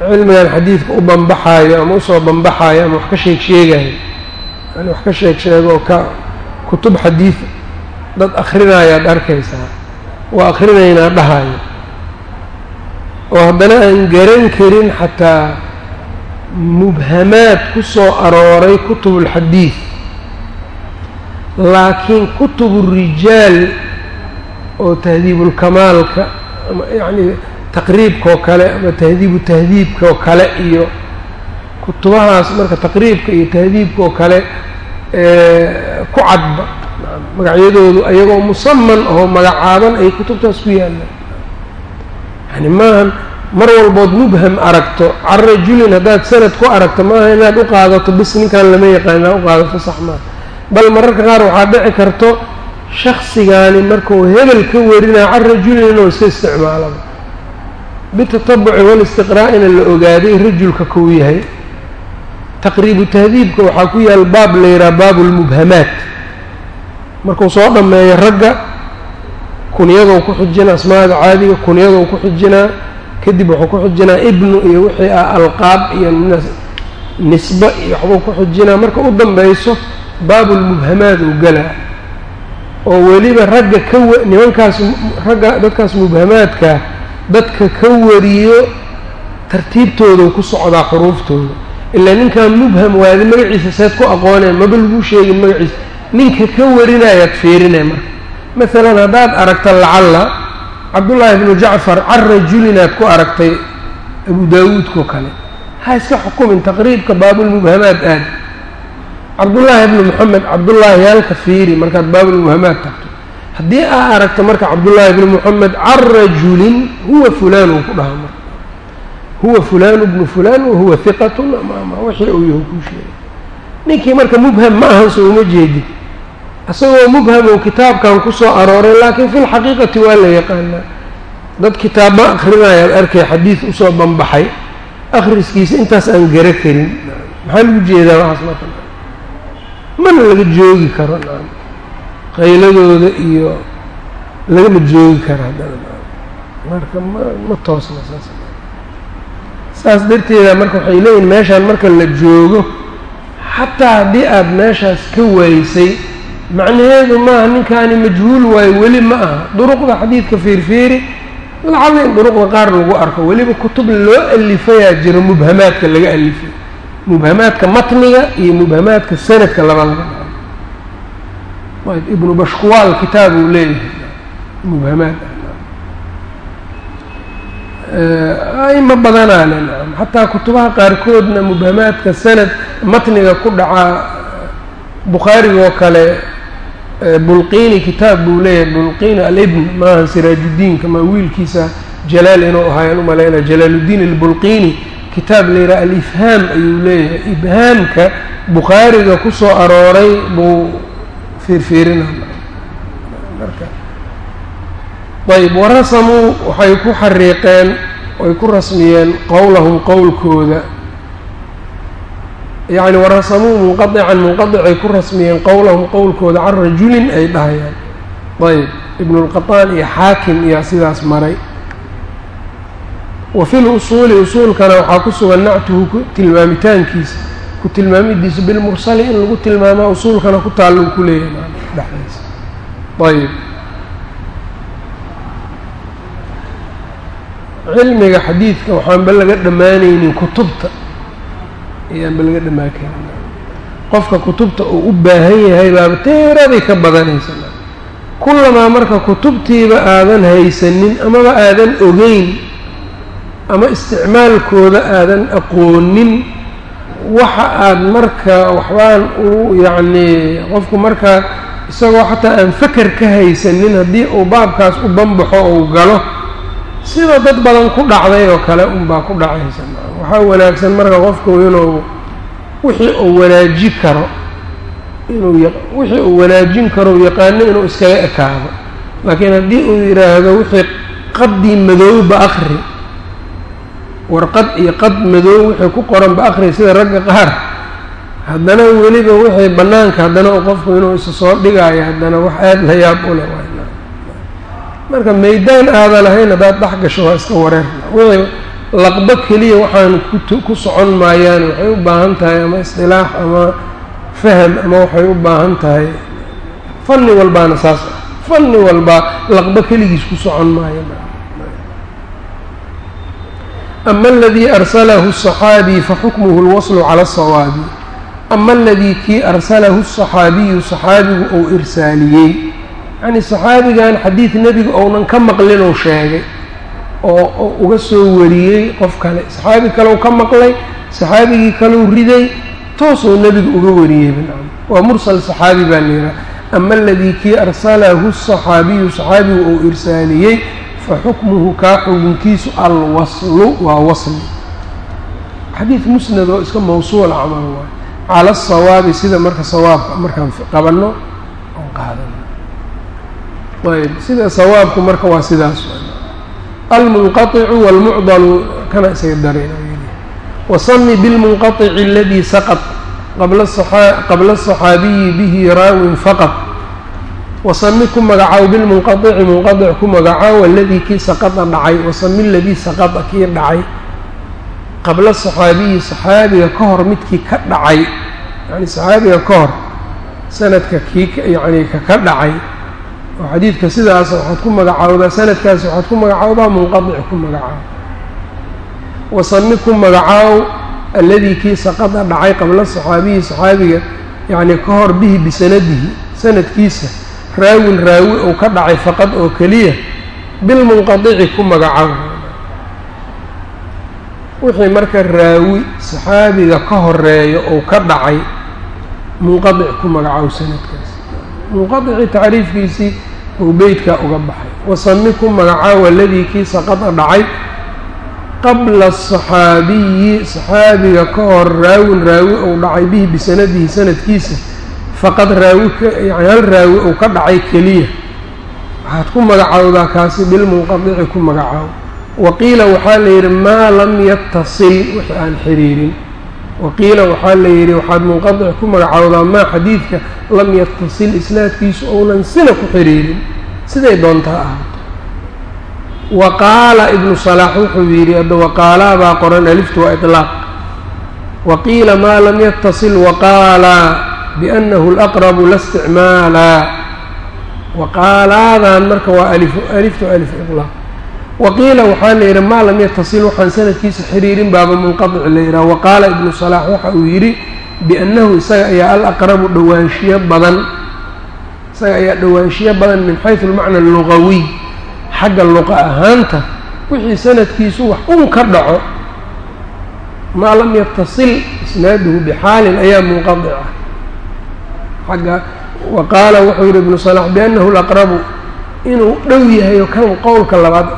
Speaker 1: cilmigan xadiidka u bambaxaayo ama u soo bambaxaayo ama wax ka sheeg sheegayo yani wax ka sheeg sheego ka kutub xadiid dad akhrinayaad arkaysaa. Waa akhrinaynaa dhahayo oo haddana aan garan karin xataa mubhamaad ku soo arooray kutubulxadiid laakiin kutubu rijaal oo tahdiibulkamaalka ama yacni taqriibkaoo kale ama tahdiibu tahdiibkaoo kale iyo kutubahaas marka taqriibka iyo tahdiibka oo kale ku cadba. Magacyadoodu ayagoo musaman oo magacaaban ay kutubtaas ku yaallaan. Yani maahan mar walbood mubham aragto can rajulin haddaad sanad ku aragto maaha inaad u qaadato bis ninkan lama yaqaan inaad u qaadato sax maaha bal mararka qaar waxaa dhici karto shaksigaani markuu hebel ka warinaya can rajulin inuu iska isticmaalaba bitatabuci walistiqraa'ina la ogaaday rajulka kuu yahay. Taqriibu tahdiibka waxaa ku yaal baab la yidhaha baabu lmubhamaat markuu soo dhammeeyo ragga kunyadou ku xijinaa asmaada caadiga kunyadou ku xijinaa kadib wuxuu ku xijinaa ibnu iyo wixii ah alqaab iyo nisbe iyo waxbuu ku xijinaa marka u dambayso baabulmubhamaad uu galaa oo weliba ragga ka nimankaas ragga dadkaas mubhamaadka dadka ka wariyo tartiibtoodau ku socdaa xuruuftooda. Ilaa ninkan mubham waadi magaciisa seed ku aqooneen maba lagu sheegin magaciisa. Ninka ka warinayaad fiirinay marka. Masalan haddaad aragta lacalla cabdullaahi bnu jacfar can rajulinaad ku aragtay abu daawuudkao kale. Ha iska xukumin taqriibka baabulmubhamaad aad cabdullaahi bnu moxamed cabdullaahi yaalka fiiri markaad baabulmubhamaad tagto. Haddii aa aragta marka cabdullaahi bnu moxamed can rajulin huwa fulaan uu ku dhaha marka. Huwa fulaanu bnu fulaan wahuwa hiqatun ama wixii uu yahu kuu sheegay. Ninkii marka mubham ma ahan soo uma jeedin. Isagoo mubham uu kitaabkan ku soo arooray laakiin fi lxaqiiqati waa la yaqaanaa. Dad kitaabma akhrinayaad arkay xadiid u soo banbaxay. Akhriskiisa intaas aan gara karin. Maxaa lagu jeedaa waxaas marka mana laga joogi karo. Qayladooda iyo lagama joogi karo haddana. Marka ma ma toosna saas. Saas darteeda marka waxay leeyihiin meeshaan marka la joogo xataa haddii aada meeshaas ka waysay macnaheedu maaha ninkaani majhuul waayo weli ma aha. Duruqda xadiidka fiirfiiri lacaba in duruqda qaar lagu arko weliba kutub loo alifayaa jiro mubhamaadka laga alifay mubhamaadka matniga iyo mubhamaadka sanadka labadaba ibnu bashkuwaal kitaab uu leeyahay mubhamaad. Aima badanaa le nacam xataa kutubaha qaarkoodna mubhamaadka sanad matniga ku dhacaa bukhaariga oo kale bulqini kitaab buu leeyahay. Bulqini alibn maaha siraajuddiinka ma wiilkiisa jalaal inuu ahaayaan u malaynaya jalaaluddiin albulqini kitaab la yidhaha alifhaam ayuu leeyahay. Ibhaamka bukhaariga ku soo arooray buu fiirfiirina marka ayb warasamuu waxay ku xariiqeen way ku rasmiyeen qowlahum qowlkooda. Yacni warasamuu munqadican munqadicay ku rasmiyeen qowlahum qowlkooda can rajulin ay dhahayaan. Ayb ibnulqataan iyo xaakim iyaa sidaas maray wa fi lusuuli usuulkana waxaa ku sugan nactuhu ku tilmaamitaankiisa ku tilmaamidiisa bilmursali in lagu tilmaamaa usuulkana ku taalla uu ku leeyahay dhexdiisa. Ayb cilmiga xadiidka waxaanba laga dhammaanaynin kutubta. Ayaanba laga dhammaan karin. Qofka kutubta uu u baahan yahay baaba teeraday ka badanaysa. Kullamaa marka kutubtiiba aadan haysanin amaba aadan ogeyn ama isticmaalkooda aadan aqoonin. Waxa aada marka waxbaan u yacnii qofku marka isagoo xataa aan faker ka haysanin haddii uu baabkaas u banbaxo ou galo sida dad badan ku dhacday oo kale unbaa ku dhacaysa. Waxaa wanaagsan marka qofku inuu wixii uu wanaaji karo inuu wixii uu wanaajin karo yaqaano inuu iskaga ekaado. Laakiin haddii uu yidhaahdo wixii qaddii madowba akri warqad iyo qad madow wixii ku qoranba akri sida ragga qaar. Haddana weliba wixii bannaanka haddana u qofku inuu isa soo dhigaayo haddana wax aada la yaab u leh marka maydaan aada lahayn haddaad dhex gasho waa iska wareer. Wixii laqbo keliya waxaan ku socon maayaan waxay u baahan tahay ama isdilaax ama faham ama waxay u baahan tahay. Fanni walbaana saas fanni walbaa laqbo keligiis ku socon maayo ama aladii arsalahu الصaxaabi faxukmuhu اlwaslu cala الصawaabi ama aladii kii arsalahu الصaxaabiyu صaxaabigu ou irsaaliyey yacni صaxaabigan xadiid nebiga ounan ka maqlin ou sheegay oo uga soo wariyey qof kale saxaabi kaleu ka maqlay saxaabigii kaleu riday toosuu nebiga uga wariyey waa mursal saxaabi baa la yidhaha ama aladii kii arsalahu الصaxaabiyu صaxaabigu ou irsaaliyey faxukmuhu kaa xugunkiisu alwaslu waa wasli xadiid musnad oo iska mawsuula camal waay cala asawaabi sida marka sawaabka markaan qabanno aan qaadano ayb sida sawaabku marka waa sidaas almunqaicu walmucdalu kana isaga dareen wasani bilmunqaici aladii saqad qabla aصaxaabiyi bihi raawin faqad wasami ku magacaaw bilmunqaici munqaic ku magacaaw aladii kii saqada dhacay wasami ladii saqada kii dhacay. Qabla saxaabiyi saxaabiga ka hor midkii ka dhacay yani saxaabiga ka hor sanadka kii yani kaka dhacay oo xadiidka sidaas waxaad ku magacaawdaa sanadkaasi waxaad ku magacaawdaa munqaic ku magacaaw wasami ku magacaaw aladii kii saqada dhacay qabla saxaabiyi saxaabiga yani ka hor bihi bisanadihi sanadkiisa raawin raawi ou ka dhacay faqad oo keliya bilmunqadici ku magacaabo. Wixii marka raawi saxaabiga ka horeeyo ou ka dhacay munqadic ku magacaabo sanadkaas. Munqadici tacriifkiisii ou beytkaa uga baxay. Wasami ku magacaawo aladii kii saqada dhacay qabla asaxaabiyi saxaabiga ka hor raawin raawi ou dhacay bihi bisanadihi sanadkiisa faqad raawi hal raawi uu ka dhacay keliya. Waxaad ku magacaawdaa kaasi bilmunqadici ku magacaawo waqiila waxaa la yidhi maa lam yatasil wixii aan xiriirin. Waqiila waxaa la yidhi waxaad munqadic ku magacaawdaa maa xadiidka lam yatasil isnaadkiisu ounan sina ku xiriirin. Siday doontaa ahaato wa qaala ibnu salaax wuxuu yidhi hadda waqaalaa baa qoran aliftu waa ilaaq waqiila maa lam yatasil waqaala biannahu alaqrabu la isticmaalaa waqaalaadan marka waa aliftu alif ilaaq waqiila waxaa la yidhi maa lam yatasil waxaan sanadkiisa xiriirin baaba munqadic la yidhaha waqaala ibnu salaax waxa uu yidhi biannahu isaga ayaa alaqrabu dhowaanshiyo badan isaga ayaa dhowaanshiyo badan min xaysu almacna alugawiy xagga luqa ahaanta wixii sanadkiisu wax un ka dhaco maa lam yatasil isnaaduhu bixaalin ayaa munqadic ah xagga wa qaala wuxuu yidhi ibnu salaax biannahu alaqrabu inuu dhow yahay kan qowlka labaad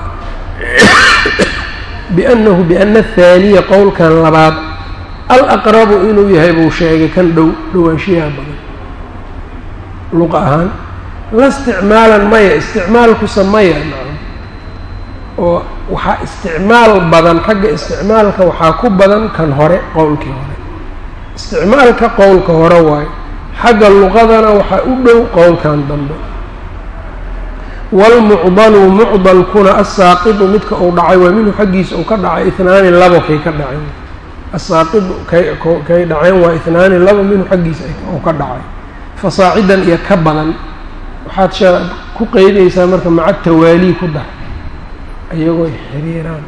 Speaker 1: biannahu biana athaaniya qowlkan labaad alaqrabu inuu yahay buu sheegay kan dhow dhowaanshiyaha badan. Luqa ahaan la isticmaalan maya isticmaalkusa maya oo waxaa isticmaal badan xagga isticmaalka waxaa ku badan kan hore qowlkii hore. Isticmaalka qowlka hore waayo xagga luqadana waxaa u dhow qowlkan dambe. Waalmucdalu mucdalkuna assaaqidu midka uu dhacay waa minhu xaggiisa uu ka dhacay ihnaani labo kay ka dhaceen. Assaaqidu kay dhaceen waa ihnaani labo minhu xaggiisa uu ka dhacay. Fasaacidan iyo ka badan waxaad shee ku qeydaysaa marka maca tawaalii ku dar iyagoo xiriiraan.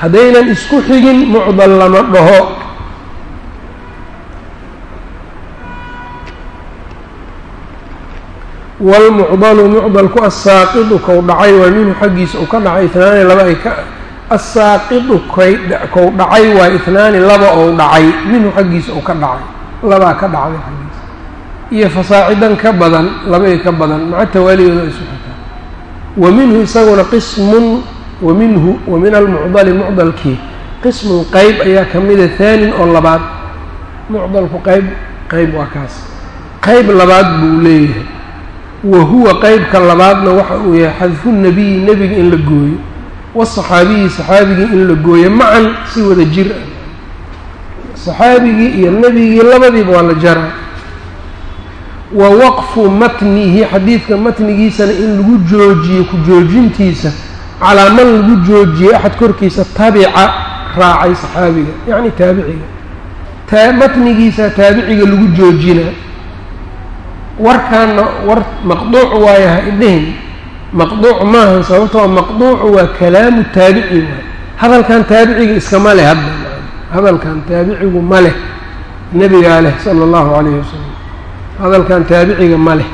Speaker 1: Haddaynan isku xigin mucdal lama dhaho waalmucdalu mucdalku assaaqidu kow dhacay waa minhu xaggiisa uu ka dhacay itnaani laba ay ka assaaqidu kow dhacay waa itnaani laba ou dhacay minhu xaggiisa uu ka dhacay labaa ka dhacday xaggiisa iyo fasaacidan ka badan labay ka badan maca tawaaligooda ay suxataa wa minhu isaguna qismun wa minhu wa min almucdali mucdalkii qismun qeyb ayaa ka mida haanin oo labaad mucdalku qeyb qeyb waa kaas qeyb labaad buu leeyahay wa huwa qeybka labaadna waxa uu yahay xadfu nabiyi nebiga in la gooyo wasaxaabiyi saxaabigii in la gooyo macan si wada jir ah. Saxaabigii iyo nebigii labadiiba waa la jaraa. Wa waqfu matnihi xadiidka matnigiisana in lagu joojiyo ku joojintiisa calaa man lagu joojiyey axad korkiisa tabica raacay saxaabiga yacni taabiciga taa matnigiisa taabiciga lagu joojinaa warkaana war maqduuc waayo ha idhihin maqduuc maahan sababtoo maqduucu waa kalaamu taabici waay hadalkan taabiciga iskama leh hadda hadalkan taabicigu ma leh. Nebigaa leh sala allahu calayhi wasalam hadalkan taabiciga ma leh.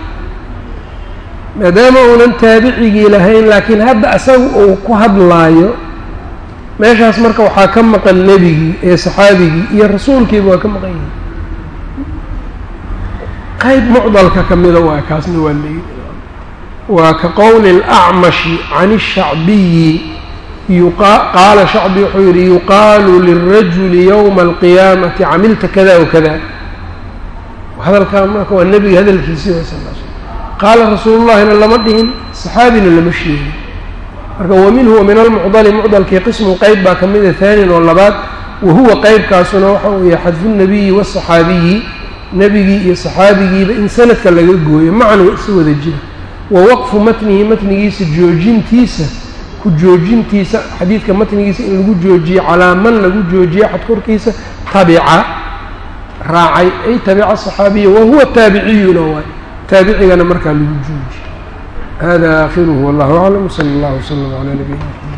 Speaker 1: Maadaama uunan taabicigii lahayn laakiin hadda asaga uu ku hadlaayo meeshaas marka waxaa ka maqan nebigii ee saxaabigii iyo rasuulkiiba waa ka maqan yihiin qayb mucdalka ka mida waa kaasna waa leeyi waa ka qowli اlacmashi can الshacbiyi qaala shacbi wuxuu yihi yuqaalu lirajuli ywma alqiyaamati camilta kada wakada hadalkaa marka waa nebiga hadalkiisii way sal sl qaala rasuulu llahina lama dhihin saxaabina lama sheegin marka wa minhu wa min almucdali mucdalkii qismun qeyb baa ka mida haanin oo labaad wa huwa qeybkaasuna waxa uu yahay xadfu nabiyi wasaxaabiyi nebigii iyo saxaabigiiba in sanadka laga gooyo macnu si wada jira. Wa waqfu matnihi matnigiisa joojintiisa ku joojintiisa xadiidka matnigiisa in lagu joojiyo calaa man lagu joojiyo axad korkiisa tabica raacay ay tabica saxaabiya wahuwa taabiciyuna waay taabicigana markaa lagu joojiyo. Hada aakhiruhu wallahu aclam wsala allahu wslam calaa nabiyina